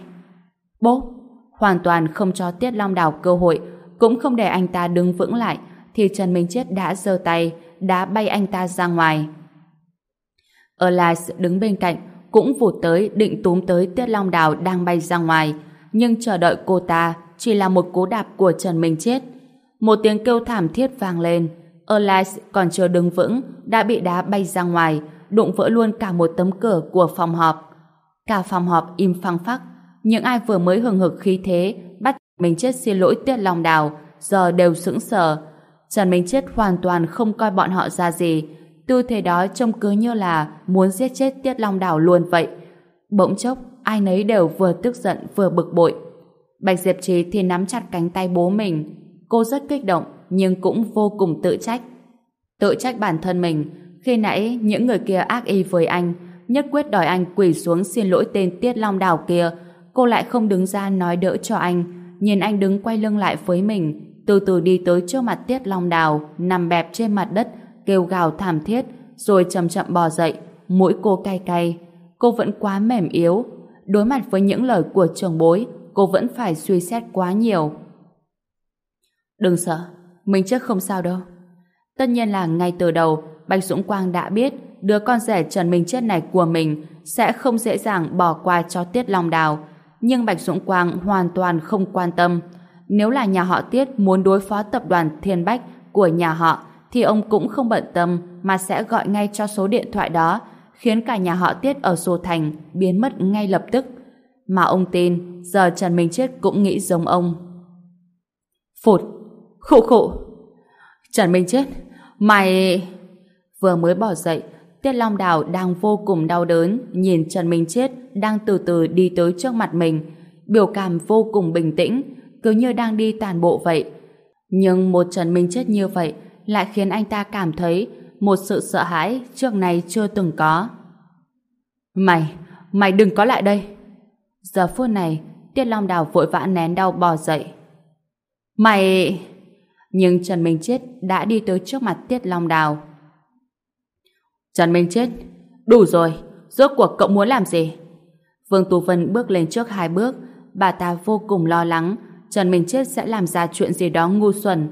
Speaker 1: Bố, hoàn toàn không cho Tiết Long Đào cơ hội, cũng không để anh ta đứng vững lại, thì Trần Minh Chết đã giơ tay, đá bay anh ta ra ngoài. Elias đứng bên cạnh, cũng vụt tới định túm tới Tiết Long Đào đang bay ra ngoài, nhưng chờ đợi cô ta chỉ là một cú đạp của Trần Minh Chết. Một tiếng kêu thảm thiết vang lên, Elias còn chưa đứng vững, đã bị đá bay ra ngoài, đụng vỡ luôn cả một tấm cửa của phòng họp. Cả phòng họp im phăng phắc, những ai vừa mới hừng hực khí thế bắt mình chết xin lỗi Tiết Long Đào giờ đều sững sờ. Trần Minh Chết hoàn toàn không coi bọn họ ra gì. Tư thế đó trông cứ như là muốn giết chết Tiết Long Đảo luôn vậy. Bỗng chốc, ai nấy đều vừa tức giận vừa bực bội. Bạch Diệp Trì thì nắm chặt cánh tay bố mình. Cô rất kích động, nhưng cũng vô cùng tự trách. Tự trách bản thân mình, khi nãy những người kia ác y với anh, nhất quyết đòi anh quỳ xuống xin lỗi tên Tiết Long Đào kia, cô lại không đứng ra nói đỡ cho anh, nhìn anh đứng quay lưng lại với mình, từ từ đi tới trước mặt Tiết Long Đào, nằm bẹp trên mặt đất, kêu gào thảm thiết, rồi chậm chậm bò dậy, mũi cô cay cay. Cô vẫn quá mềm yếu, đối mặt với những lời của chồng bối, cô vẫn phải suy xét quá nhiều. Đừng sợ, mình chắc không sao đâu. Tất nhiên là ngay từ đầu, Bạch Dũng Quang đã biết đứa con rể Trần Minh Chết này của mình sẽ không dễ dàng bỏ qua cho Tiết Long Đào. Nhưng Bạch Dũng Quang hoàn toàn không quan tâm. Nếu là nhà họ Tiết muốn đối phó tập đoàn Thiên Bách của nhà họ, thì ông cũng không bận tâm mà sẽ gọi ngay cho số điện thoại đó, khiến cả nhà họ Tiết ở Sô Thành biến mất ngay lập tức. Mà ông tin, giờ Trần Minh Chết cũng nghĩ giống ông. Phụt! Khụ khụ! Trần Minh Chết, mày... Vừa mới bỏ dậy, Tiết Long Đào đang vô cùng đau đớn nhìn Trần Minh Chết đang từ từ đi tới trước mặt mình. Biểu cảm vô cùng bình tĩnh, cứ như đang đi tàn bộ vậy. Nhưng một Trần Minh Chết như vậy lại khiến anh ta cảm thấy một sự sợ hãi trước này chưa từng có. Mày, mày đừng có lại đây. Giờ phút này, Tiết Long Đào vội vã nén đau bò dậy. Mày... Nhưng Trần Minh Chết đã đi tới trước mặt Tiết Long Đào. Trần Minh Chết, đủ rồi, rốt cuộc cậu muốn làm gì? Vương Tú Vân bước lên trước hai bước, bà ta vô cùng lo lắng Trần Minh Chết sẽ làm ra chuyện gì đó ngu xuẩn.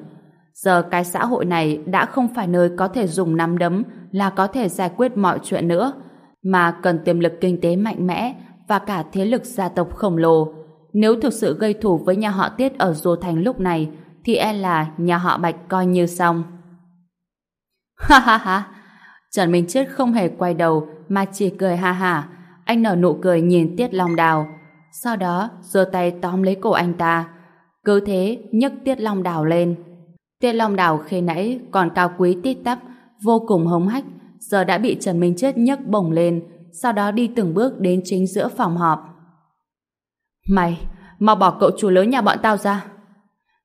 Speaker 1: Giờ cái xã hội này đã không phải nơi có thể dùng nắm đấm là có thể giải quyết mọi chuyện nữa, mà cần tiềm lực kinh tế mạnh mẽ và cả thế lực gia tộc khổng lồ. Nếu thực sự gây thủ với nhà họ Tiết ở Dô Thành lúc này, thì e là nhà họ Bạch coi như xong. Ha ha ha! Trần Minh Chết không hề quay đầu mà chỉ cười ha ha. Anh nở nụ cười nhìn Tiết Long Đào. Sau đó giơ tay tóm lấy cổ anh ta. Cứ thế nhấc Tiết Long Đào lên. Tiết Long Đào khi nãy còn cao quý tít tắp, vô cùng hống hách, giờ đã bị Trần Minh Chết nhấc bổng lên, sau đó đi từng bước đến chính giữa phòng họp. Mày, mau bỏ cậu chủ lớn nhà bọn tao ra.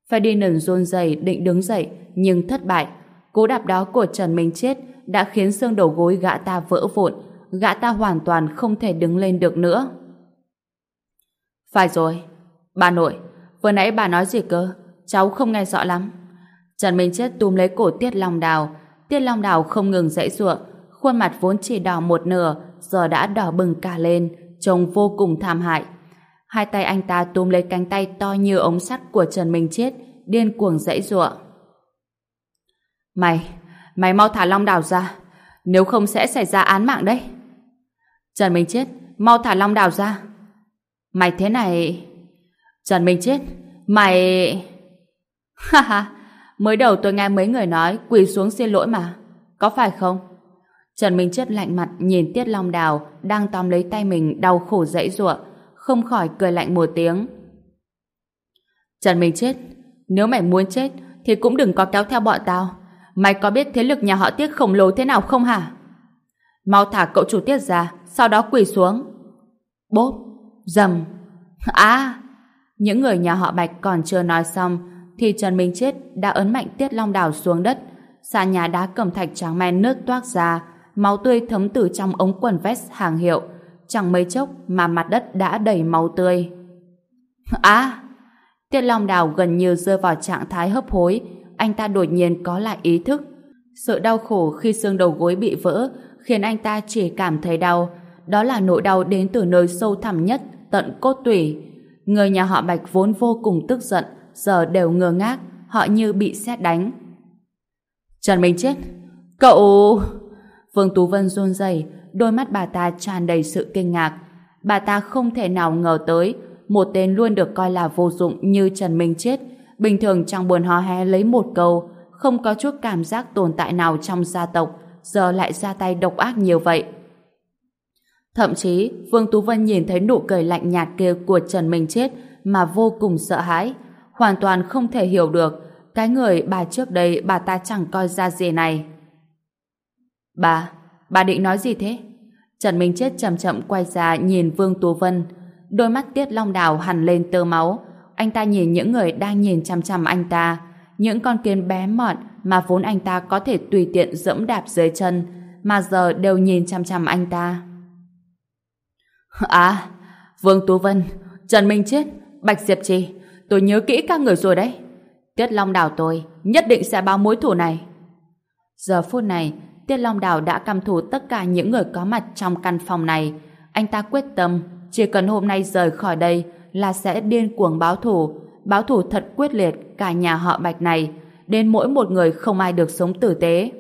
Speaker 1: Ferdinand run rẩy định đứng dậy, nhưng thất bại. Cú đạp đó của Trần Minh Chết đã khiến xương đầu gối gã ta vỡ vụn, gã ta hoàn toàn không thể đứng lên được nữa. Phải rồi, bà nội, vừa nãy bà nói gì cơ? Cháu không nghe rõ lắm. Trần Minh Chết túm lấy cổ Tiết Long Đào, Tiết Long Đào không ngừng dãy ruộng, khuôn mặt vốn chỉ đỏ một nửa, giờ đã đỏ bừng cả lên, trông vô cùng thảm hại. Hai tay anh ta túm lấy cánh tay to như ống sắt của Trần Minh Chết, điên cuồng dãy ruộng. Mày, mày mau thả Long Đào ra, nếu không sẽ xảy ra án mạng đấy. Trần Minh Chết, mau thả Long Đào ra. Mày thế này... Trần Minh Chết, mày... Ha ha, mới đầu tôi nghe mấy người nói quỳ xuống xin lỗi mà. Có phải không? Trần Minh Chết lạnh mặt nhìn Tiết Long Đào đang tóm lấy tay mình đau khổ dãy ruộng, không khỏi cười lạnh một tiếng. Trần Minh Chết, nếu mày muốn chết thì cũng đừng có kéo theo bọn tao. Mày có biết thế lực nhà họ Tiết khổng lồ thế nào không hả? Mau thả cậu chủ Tiết ra, sau đó quỳ xuống. Bốp, dầm. À, những người nhà họ Bạch còn chưa nói xong thì Trần Minh Chết đã ấn mạnh Tiết Long Đào xuống đất. Xa nhà đá cẩm thạch trắng men nước toát ra, máu tươi thấm từ trong ống quần vest hàng hiệu. Chẳng mấy chốc mà mặt đất đã đầy máu tươi. À, Tiết Long Đào gần như rơi vào trạng thái hấp hối, anh ta đột nhiên có lại ý thức. Sự đau khổ khi xương đầu gối bị vỡ khiến anh ta chỉ cảm thấy đau. Đó là nỗi đau đến từ nơi sâu thẳm nhất, tận cốt tủy. Người nhà họ Bạch vốn vô cùng tức giận, giờ đều ngơ ngác, họ như bị xét đánh. Trần Minh Chết, cậu... Vương Tú Vân run rẩy, đôi mắt bà ta tràn đầy sự kinh ngạc. Bà ta không thể nào ngờ tới một tên luôn được coi là vô dụng như Trần Minh Chết bình thường trong buồn hò hé lấy một câu không có chút cảm giác tồn tại nào trong gia tộc giờ lại ra tay độc ác nhiều vậy. Thậm chí, Vương Tú Vân nhìn thấy nụ cười lạnh nhạt kia của Trần Minh Chết mà vô cùng sợ hãi, hoàn toàn không thể hiểu được Cái người bà trước đây bà ta chẳng coi ra gì này. Bà, bà định nói gì thế? Trần Minh Chết chậm chậm quay ra nhìn Vương Tú Vân. Đôi mắt Tiết Long Đào hằn lên tơ máu. Anh ta nhìn những người đang nhìn chăm chăm anh ta. Những con kiến bé mọn mà vốn anh ta có thể tùy tiện dẫm đạp dưới chân mà giờ đều nhìn chăm chăm anh ta. À, Vương Tú Vân, Trần Minh Chết, Bạch Diệp Trì, tôi nhớ kỹ các người rồi đấy. Tiết Long Đào tôi nhất định sẽ báo mối thủ này. Giờ phút này, Tiết Long Đào đã căm thù tất cả những người có mặt trong căn phòng này. Anh ta quyết tâm, chỉ cần hôm nay rời khỏi đây là sẽ điên cuồng báo thù, báo thù thật quyết liệt cả nhà họ Bạch này, đến mỗi một người không ai được sống tử tế.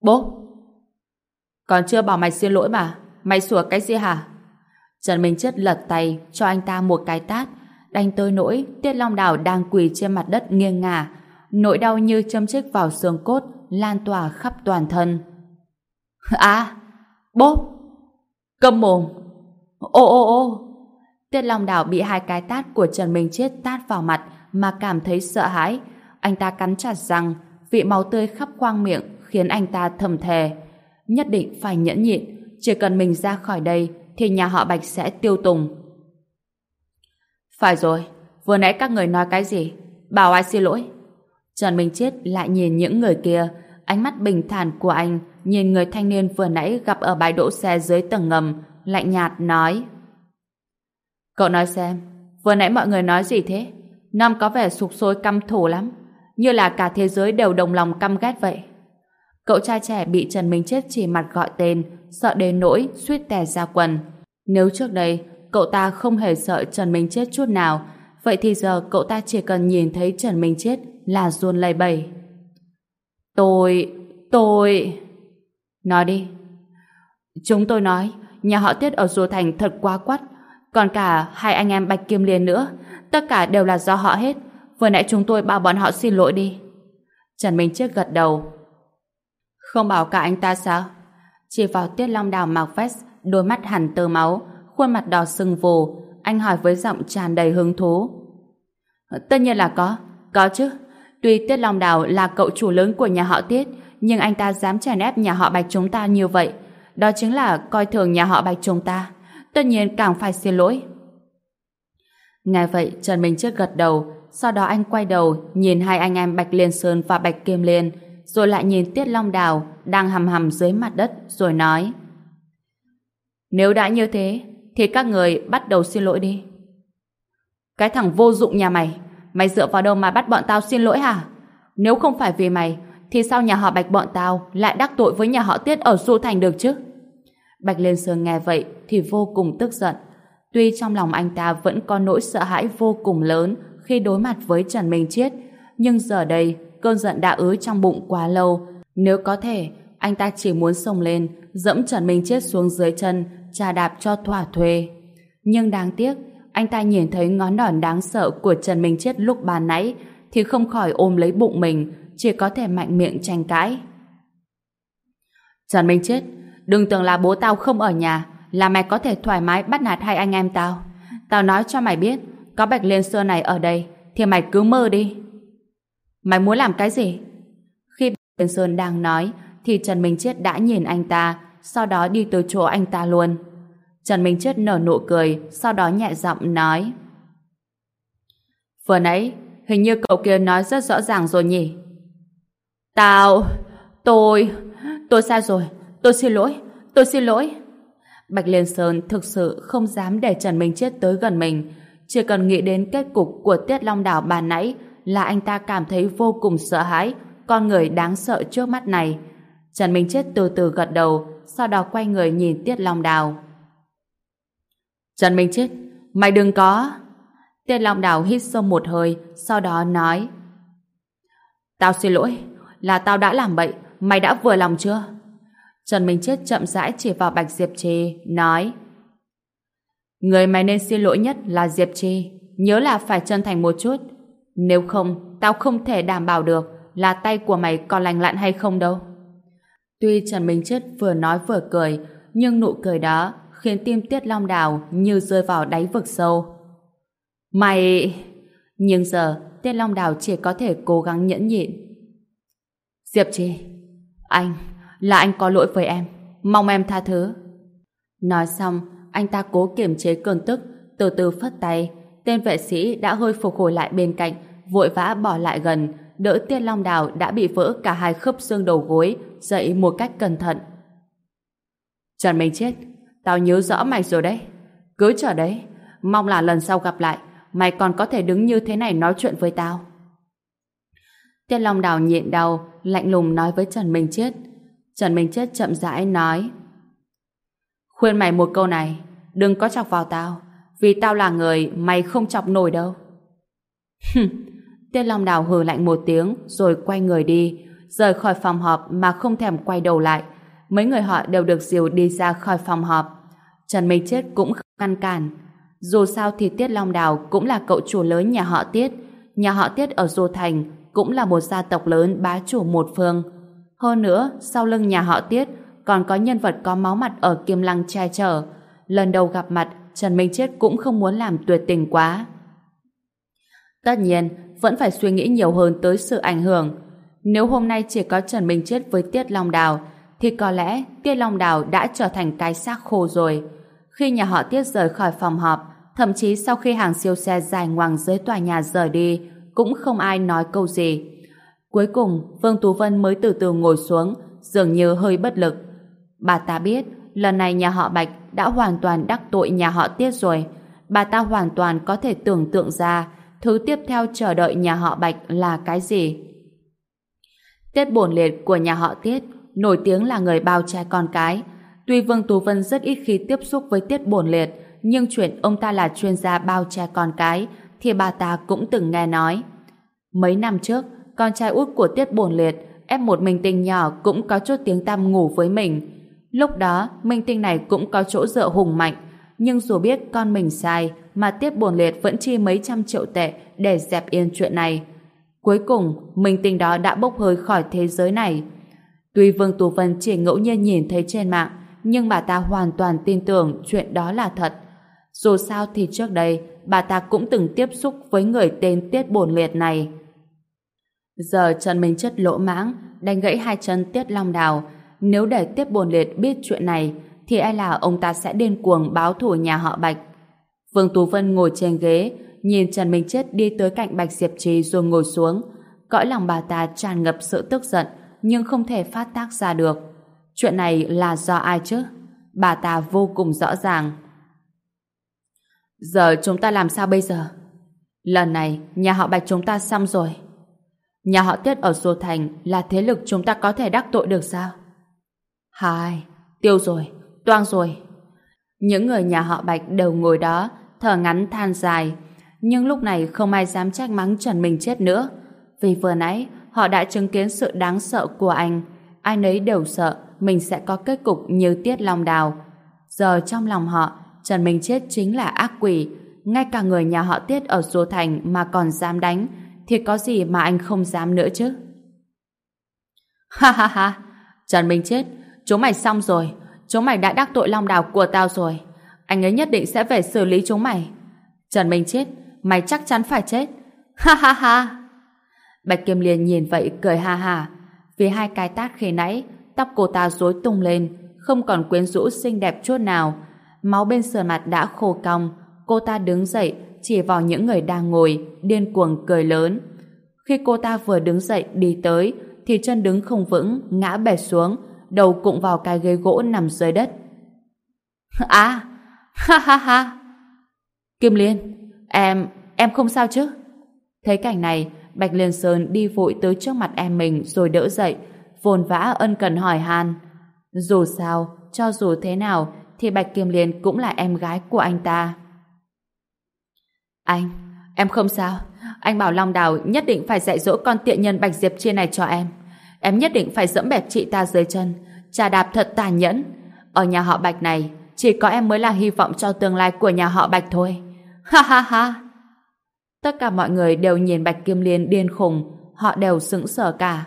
Speaker 1: Bố! Còn chưa bảo mày xin lỗi mà, mày sủa cái gì hả? Trần Minh Chất lật tay cho anh ta một cái tát, đánh tới nỗi Tiết Long Đào đang quỳ trên mặt đất nghiêng ngả, nỗi đau như châm chích vào xương cốt lan tỏa khắp toàn thân. À, bốp! câm mồm! Ô ô ô! Tiết Long Đào bị hai cái tát của Trần Minh Chết tát vào mặt mà cảm thấy sợ hãi. Anh ta cắn chặt răng, vị máu tươi khắp khoang miệng khiến anh ta thầm thề. Nhất định phải nhẫn nhịn, chỉ cần mình ra khỏi đây thì nhà họ Bạch sẽ tiêu tùng. Phải rồi, vừa nãy các người nói cái gì? Bảo ai xin lỗi? Trần Minh Chết lại nhìn những người kia, ánh mắt bình thản của anh nhìn người thanh niên vừa nãy gặp ở bãi đỗ xe dưới tầng ngầm, lạnh nhạt nói. Cậu nói xem, vừa nãy mọi người nói gì thế? Nam có vẻ sục sôi căm thù lắm, như là cả thế giới đều đồng lòng căm ghét vậy. Cậu trai trẻ bị Trần Minh Chết chỉ mặt gọi tên, sợ đến nỗi suýt tè ra quần. Nếu trước đây cậu ta không hề sợ Trần Minh Chết chút nào, vậy thì giờ cậu ta chỉ cần nhìn thấy Trần Minh Chết là run lầy bẩy. Tôi... tôi... Nói đi. Chúng tôi nói, nhà họ Tiết ở Dù Thành thật quá quắt, còn cả hai anh em Bạch Kim Liên nữa, tất cả đều là do họ hết. Vừa nãy chúng tôi bảo bọn họ xin lỗi đi. Trần Minh Chết gật đầu. Không bảo cả anh ta sao? Chỉ vào Tiết Long Đào mặc vest, đôi mắt hẳn tơ máu, khuôn mặt đỏ sưng vù, anh hỏi với giọng tràn đầy hứng thú. Tất nhiên là có, có chứ. Tuy Tiết Long Đào là cậu chủ lớn của nhà họ Tiết, nhưng anh ta dám chèn ép nhà họ Bạch chúng ta như vậy. Đó chính là coi thường nhà họ Bạch chúng ta. Tất nhiên càng phải xin lỗi. Nghe vậy, Trần Minh Chết gật đầu, sau đó anh quay đầu, nhìn hai anh em Bạch Liên Sơn và Bạch Kim Liên, rồi lại nhìn Tiết Long Đào đang hầm hầm dưới mặt đất, rồi nói Nếu đã như thế, thì các người bắt đầu xin lỗi đi. Cái thằng vô dụng nhà mày, mày dựa vào đâu mà bắt bọn tao xin lỗi hả? Nếu không phải vì mày, thì sao nhà họ Bạch bọn tao lại đắc tội với nhà họ Tiết ở Du Thành được chứ? Bạch Liên Sơn nghe vậy thì vô cùng tức giận. Tuy trong lòng anh ta vẫn có nỗi sợ hãi vô cùng lớn khi đối mặt với Trần Minh Chiết, nhưng giờ đây cơn giận đã ứ trong bụng quá lâu. Nếu có thể, anh ta chỉ muốn xông lên, dẫm Trần Minh Chiết xuống dưới chân, trà đạp cho thỏa thuê. Nhưng đáng tiếc, anh ta nhìn thấy ngón đòn đáng sợ của Trần Minh Chiết lúc ban nãy thì không khỏi ôm lấy bụng mình, chỉ có thể mạnh miệng tranh cãi. Trần Minh Chiết, đừng tưởng là bố tao không ở nhà là mày có thể thoải mái bắt nạt hai anh em tao. Tao nói cho mày biết, có Bạch Liên Sơn này ở đây thì mày cứ mơ đi. Mày muốn làm cái gì? Khi Bạch Liên Sơn đang nói thì Trần Minh Chết đã nhìn anh ta sau đó đi từ chỗ anh ta luôn. Trần Minh Chết nở nụ cười, sau đó nhẹ giọng nói Vừa nãy, hình như cậu kia nói rất rõ ràng rồi nhỉ? Tao... tôi... tôi sai rồi. Tôi xin lỗi. Tôi xin lỗi. Bạch Liên Sơn thực sự không dám để Trần Minh Chết tới gần mình. Chỉ cần nghĩ đến kết cục của Tiết Long Đảo bà nãy là anh ta cảm thấy vô cùng sợ hãi, con người đáng sợ trước mắt này. Trần Minh Chết từ từ gật đầu sau đó quay người nhìn Tiết Long Đào. Trần Minh Chết, mày đừng có... Tiết Long Đào hít sâu một hơi sau đó nói Tao xin lỗi, là tao đã làm bậy, mày đã vừa lòng chưa? Trần Minh Chết chậm rãi chỉ vào Bạch Diệp Trì, nói Người mày nên xin lỗi nhất là Diệp Trì, nhớ là phải chân thành một chút. Nếu không, tao không thể đảm bảo được là tay của mày còn lành lặn hay không đâu. Tuy Trần Minh Chết vừa nói vừa cười, nhưng nụ cười đó khiến tim Tiết Long Đào như rơi vào đáy vực sâu. Mày... Nhưng giờ, Tiết Long Đào chỉ có thể cố gắng nhẫn nhịn. Diệp Trì, anh, là anh có lỗi với em, mong em tha thứ. Nói xong, anh ta cố kiềm chế cơn tức, từ từ phất tay. Tên vệ sĩ đã hơi phục hồi lại bên cạnh, vội vã bỏ lại gần, đỡ Tiết Long Đào đã bị vỡ cả hai khớp xương đầu gối, dậy một cách cẩn thận. Trần Minh Chết, tao nhớ rõ mày rồi đấy. Cứ chờ đấy, mong là lần sau gặp lại, mày còn có thể đứng như thế này nói chuyện với tao. Tiết Long Đào nhịn đau, lạnh lùng nói với Trần Minh Chết. Trần Minh Chết chậm rãi nói Khuyên mày một câu này, đừng có chọc vào tao, vì tao là người mày không chọc nổi đâu. Tiết Long Đào hừ lạnh một tiếng rồi quay người đi, rời khỏi phòng họp mà không thèm quay đầu lại. Mấy người họ đều được dìu đi ra khỏi phòng họp. Trần Minh Chết cũng không ngăn cản. Dù sao thì Tiết Long Đào cũng là cậu chủ lớn nhà họ Tiết. Nhà họ Tiết ở Dô Thành cũng là một gia tộc lớn bá chủ một phương. Hơn nữa, sau lưng nhà họ Tiết còn có nhân vật có máu mặt ở Kim Lăng che chở. Lần đầu gặp mặt, Trần Minh Chết cũng không muốn làm tuyệt tình quá. Tất nhiên, vẫn phải suy nghĩ nhiều hơn tới sự ảnh hưởng. Nếu hôm nay chỉ có Trần Minh Chết với Tiết Long Đào, thì có lẽ Tiết Long Đào đã trở thành cái xác khô rồi. Khi nhà họ Tiết rời khỏi phòng họp, thậm chí sau khi hàng siêu xe dài ngoằng dưới tòa nhà rời đi, cũng không ai nói câu gì. Cuối cùng, Vương Tú Vân mới từ từ ngồi xuống, dường như hơi bất lực. Bà ta biết, lần này nhà họ Bạch đã hoàn toàn đắc tội nhà họ Tiết rồi. Bà ta hoàn toàn có thể tưởng tượng ra thứ tiếp theo chờ đợi nhà họ Bạch là cái gì. tết bổn liệt của nhà họ Tiết nổi tiếng là người bao che con cái. Tuy Vương Tú Vân rất ít khi tiếp xúc với Tiết bổn liệt, nhưng chuyện ông ta là chuyên gia bao che con cái thì bà ta cũng từng nghe nói. Mấy năm trước, con trai út của Tiết bổn liệt ép một minh tinh nhỏ cũng có chút tiếng tăm ngủ với mình. Lúc đó, minh tinh này cũng có chỗ dựa hùng mạnh, nhưng dù biết con mình sai, mà tiếp buồn Liệt vẫn chi mấy trăm triệu tệ để dẹp yên chuyện này. Cuối cùng, minh tinh đó đã bốc hơi khỏi thế giới này. Tuy Vương Tú Vân chỉ ngẫu nhiên nhìn thấy trên mạng, nhưng bà ta hoàn toàn tin tưởng chuyện đó là thật. Dù sao thì trước đây, bà ta cũng từng tiếp xúc với người tên Tiết Bồn Liệt này. Giờ Trần Minh Chất lỗ mãng, đánh gãy hai chân Tiết Long Đào. Nếu để Tiết Bồn Liệt biết chuyện này, thì ai là ông ta sẽ điên cuồng báo thù nhà họ Bạch. Vương Tú Vân ngồi trên ghế, nhìn Trần Minh Chết đi tới cạnh Bạch Diệp Trì rồi ngồi xuống. Cõi lòng bà ta tràn ngập sự tức giận, nhưng không thể phát tác ra được. Chuyện này là do ai chứ? Bà ta vô cùng rõ ràng. Giờ chúng ta làm sao bây giờ? Lần này, nhà họ Bạch chúng ta xong rồi. Nhà họ Tiết ở Sô Thành là thế lực chúng ta có thể đắc tội được sao? Hai, tiêu rồi, toang rồi. Những người nhà họ Bạch đều ngồi đó, thở ngắn than dài. Nhưng lúc này không ai dám trách mắng Trần Minh chết nữa. Vì vừa nãy, họ đã chứng kiến sự đáng sợ của anh. Ai nấy đều sợ mình sẽ có kết cục như Tiết Long Đào. Giờ trong lòng họ, Trần Minh chết chính là ác quỷ. Ngay cả người nhà họ Tiết ở Số Thành mà còn dám đánh, thì có gì mà anh không dám nữa chứ? Ha ha ha! Trần Minh chết, chúng mày xong rồi. Chúng mày đã đắc tội Long Đào của tao rồi anh ấy nhất định sẽ về xử lý chúng mày. Trần Minh chết, mày chắc chắn phải chết. Ha ha ha. Bạch Kim Liên nhìn vậy cười ha ha. Vì hai cái tát khi nãy, tóc cô ta rối tung lên, không còn quyến rũ xinh đẹp chút nào. Máu bên sườn mặt đã khô cong, cô ta đứng dậy, chỉ vào những người đang ngồi, điên cuồng cười lớn. Khi cô ta vừa đứng dậy đi tới, thì chân đứng không vững, ngã bẻ xuống, đầu cụng vào cái ghế gỗ nằm dưới đất. À, Ha ha ha! Kim Liên, em, em không sao chứ? Thấy cảnh này, Bạch Liên Sơn đi vội tới trước mặt em mình rồi đỡ dậy, vồn vã ân cần hỏi han. Dù sao, cho dù thế nào, thì Bạch Kim Liên cũng là em gái của anh ta. Anh, em không sao. Anh bảo Long Đào nhất định phải dạy dỗ con tiện nhân Bạch Diệp Chia này cho em. Em nhất định phải dẫm bẹp chị ta dưới chân, trà đạp thật tàn nhẫn. Ở nhà họ Bạch này, chỉ có em mới là hy vọng cho tương lai của nhà họ Bạch thôi. Ha ha ha! Tất cả mọi người đều nhìn Bạch Kim Liên điên khùng, họ đều sững sờ cả.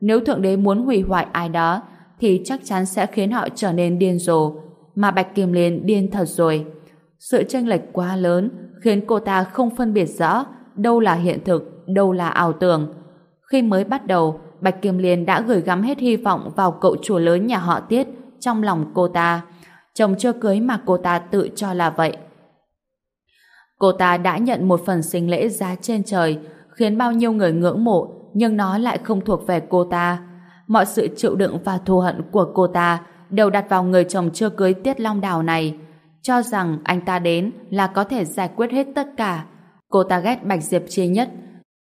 Speaker 1: Nếu Thượng Đế muốn hủy hoại ai đó, thì chắc chắn sẽ khiến họ trở nên điên rồ. Mà Bạch Kim Liên điên thật rồi. Sự tranh lệch quá lớn khiến cô ta không phân biệt rõ đâu là hiện thực, đâu là ảo tưởng. Khi mới bắt đầu, Bạch Kim Liên đã gửi gắm hết hy vọng vào cậu chủ lớn nhà họ Tiết trong lòng cô ta. Chồng chưa cưới mà cô ta tự cho là vậy. Cô ta đã nhận một phần sinh lễ giá trên trời, khiến bao nhiêu người ngưỡng mộ, nhưng nó lại không thuộc về cô ta. Mọi sự chịu đựng và thù hận của cô ta đều đặt vào người chồng chưa cưới Tiết Long Đào này, cho rằng anh ta đến là có thể giải quyết hết tất cả. Cô ta ghét Bạch Diệp Chi nhất,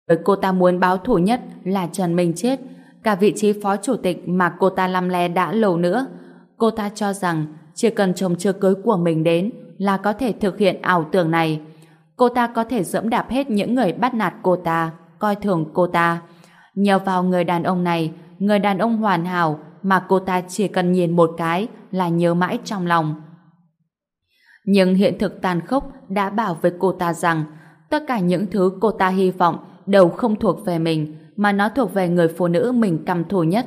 Speaker 1: bởi cô ta muốn báo thủ nhất là Trần Minh chết, cả vị trí phó chủ tịch mà cô ta lăm le đã lâu nữa. Cô ta cho rằng chỉ cần chồng chưa cưới của mình đến là có thể thực hiện ảo tưởng này. Cô ta có thể dẫm đạp hết những người bắt nạt cô ta, coi thường cô ta. Nhờ vào người đàn ông này, người đàn ông hoàn hảo mà cô ta chỉ cần nhìn một cái là nhớ mãi trong lòng. Nhưng hiện thực tàn khốc đã bảo với cô ta rằng tất cả những thứ cô ta hy vọng đều không thuộc về mình mà nó thuộc về người phụ nữ mình căm thù nhất.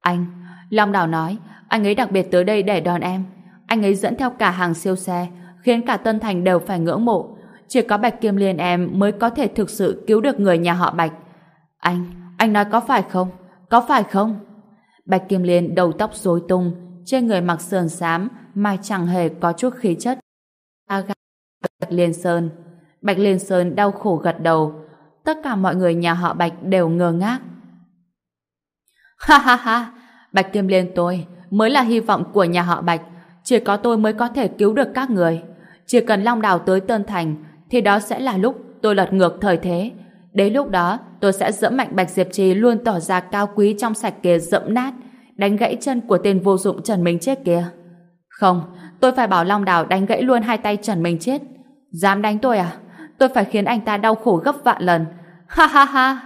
Speaker 1: Anh, Long Đào nói anh ấy đặc biệt tới đây để đón em. Anh ấy dẫn theo cả hàng siêu xe khiến cả Tân Thành đều phải ngưỡng mộ. Chỉ có Bạch Kim Liên em mới có thể thực sự cứu được người nhà họ Bạch. Anh, anh nói có phải không? Có phải không? Bạch Kim Liên đầu tóc rối tung, trên người mặc sườn xám mà chẳng hề có chút khí chất. Bạch Liên Sơn. Bạch Liên Sơn đau khổ gật đầu. Tất cả mọi người nhà họ Bạch đều ngơ ngác. Ha ha ha, Bạch Kim Liên tôi mới là hy vọng của nhà họ Bạch. Chỉ có tôi mới có thể cứu được các người. Chỉ cần Long Đào tới Tân Thành thì đó sẽ là lúc tôi lật ngược thời thế. Đến lúc đó tôi sẽ dẫm mạnh Bạch Diệp Trì luôn tỏ ra cao quý trong sạch kia dẫm nát đánh gãy chân của tên vô dụng Trần Minh Chết kia. Không, tôi phải bảo Long Đào đánh gãy luôn hai tay Trần Minh Chết. Dám đánh tôi à? Tôi phải khiến anh ta đau khổ gấp vạn lần. Ha ha ha!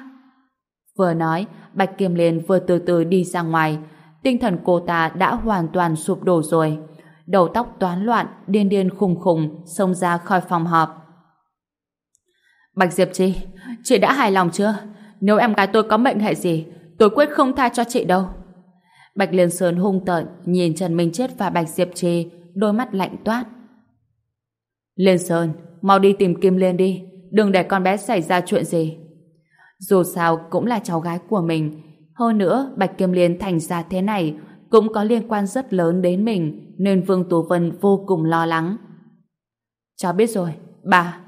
Speaker 1: Vừa nói, Bạch Kiềm Liên vừa từ từ đi ra ngoài. Tinh thần cô ta đã hoàn toàn sụp đổ rồi. Đầu tóc toán loạn, điên điên khùng khùng, xông ra khỏi phòng họp. Bạch Diệp Chi, chị đã hài lòng chưa? Nếu em gái tôi có mệnh hệ gì, tôi quyết không tha cho chị đâu. Bạch Liên Sơn hung tợn nhìn Trần Minh Chết và Bạch Diệp Chi đôi mắt lạnh toát. Liên Sơn, mau đi tìm Kim Liên đi, đừng để con bé xảy ra chuyện gì. Dù sao cũng là cháu gái của mình, hơn nữa Bạch Kim Liên thành ra thế này cũng có liên quan rất lớn đến mình, nên Vương Tú Vân vô cùng lo lắng. Cháu biết rồi, bà.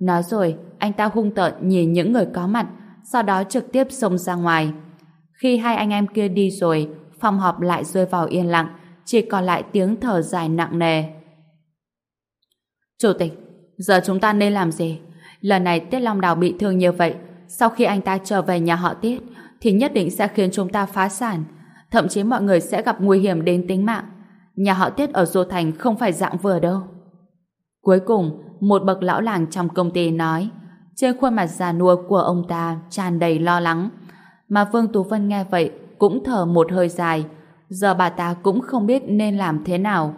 Speaker 1: Nói rồi, anh ta hung tợn nhìn những người có mặt, sau đó trực tiếp xông ra ngoài. Khi hai anh em kia đi rồi, phòng họp lại rơi vào yên lặng, chỉ còn lại tiếng thở dài nặng nề. Chủ tịch, giờ chúng ta nên làm gì? Lần này Tiết Long Đào bị thương như vậy, sau khi anh ta trở về nhà họ Tiết, thì nhất định sẽ khiến chúng ta phá sản. Thậm chí mọi người sẽ gặp nguy hiểm đến tính mạng. Nhà họ Tiết ở Dô Thành không phải dạng vừa đâu. Cuối cùng, một bậc lão làng trong công ty nói, trên khuôn mặt già nua của ông ta tràn đầy lo lắng. Mà Vương Tú Vân nghe vậy cũng thở một hơi dài. Giờ bà ta cũng không biết nên làm thế nào.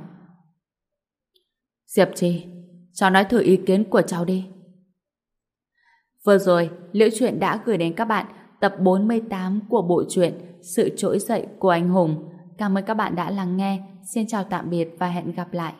Speaker 1: Diệp Trì, cháu nói thử ý kiến của cháu đi. Vừa rồi, Liễu Chuyện đã gửi đến các bạn tập 48 của bộ truyện Sự trỗi dậy của anh hùng. Cảm ơn các bạn đã lắng nghe. Xin chào tạm biệt và hẹn gặp lại.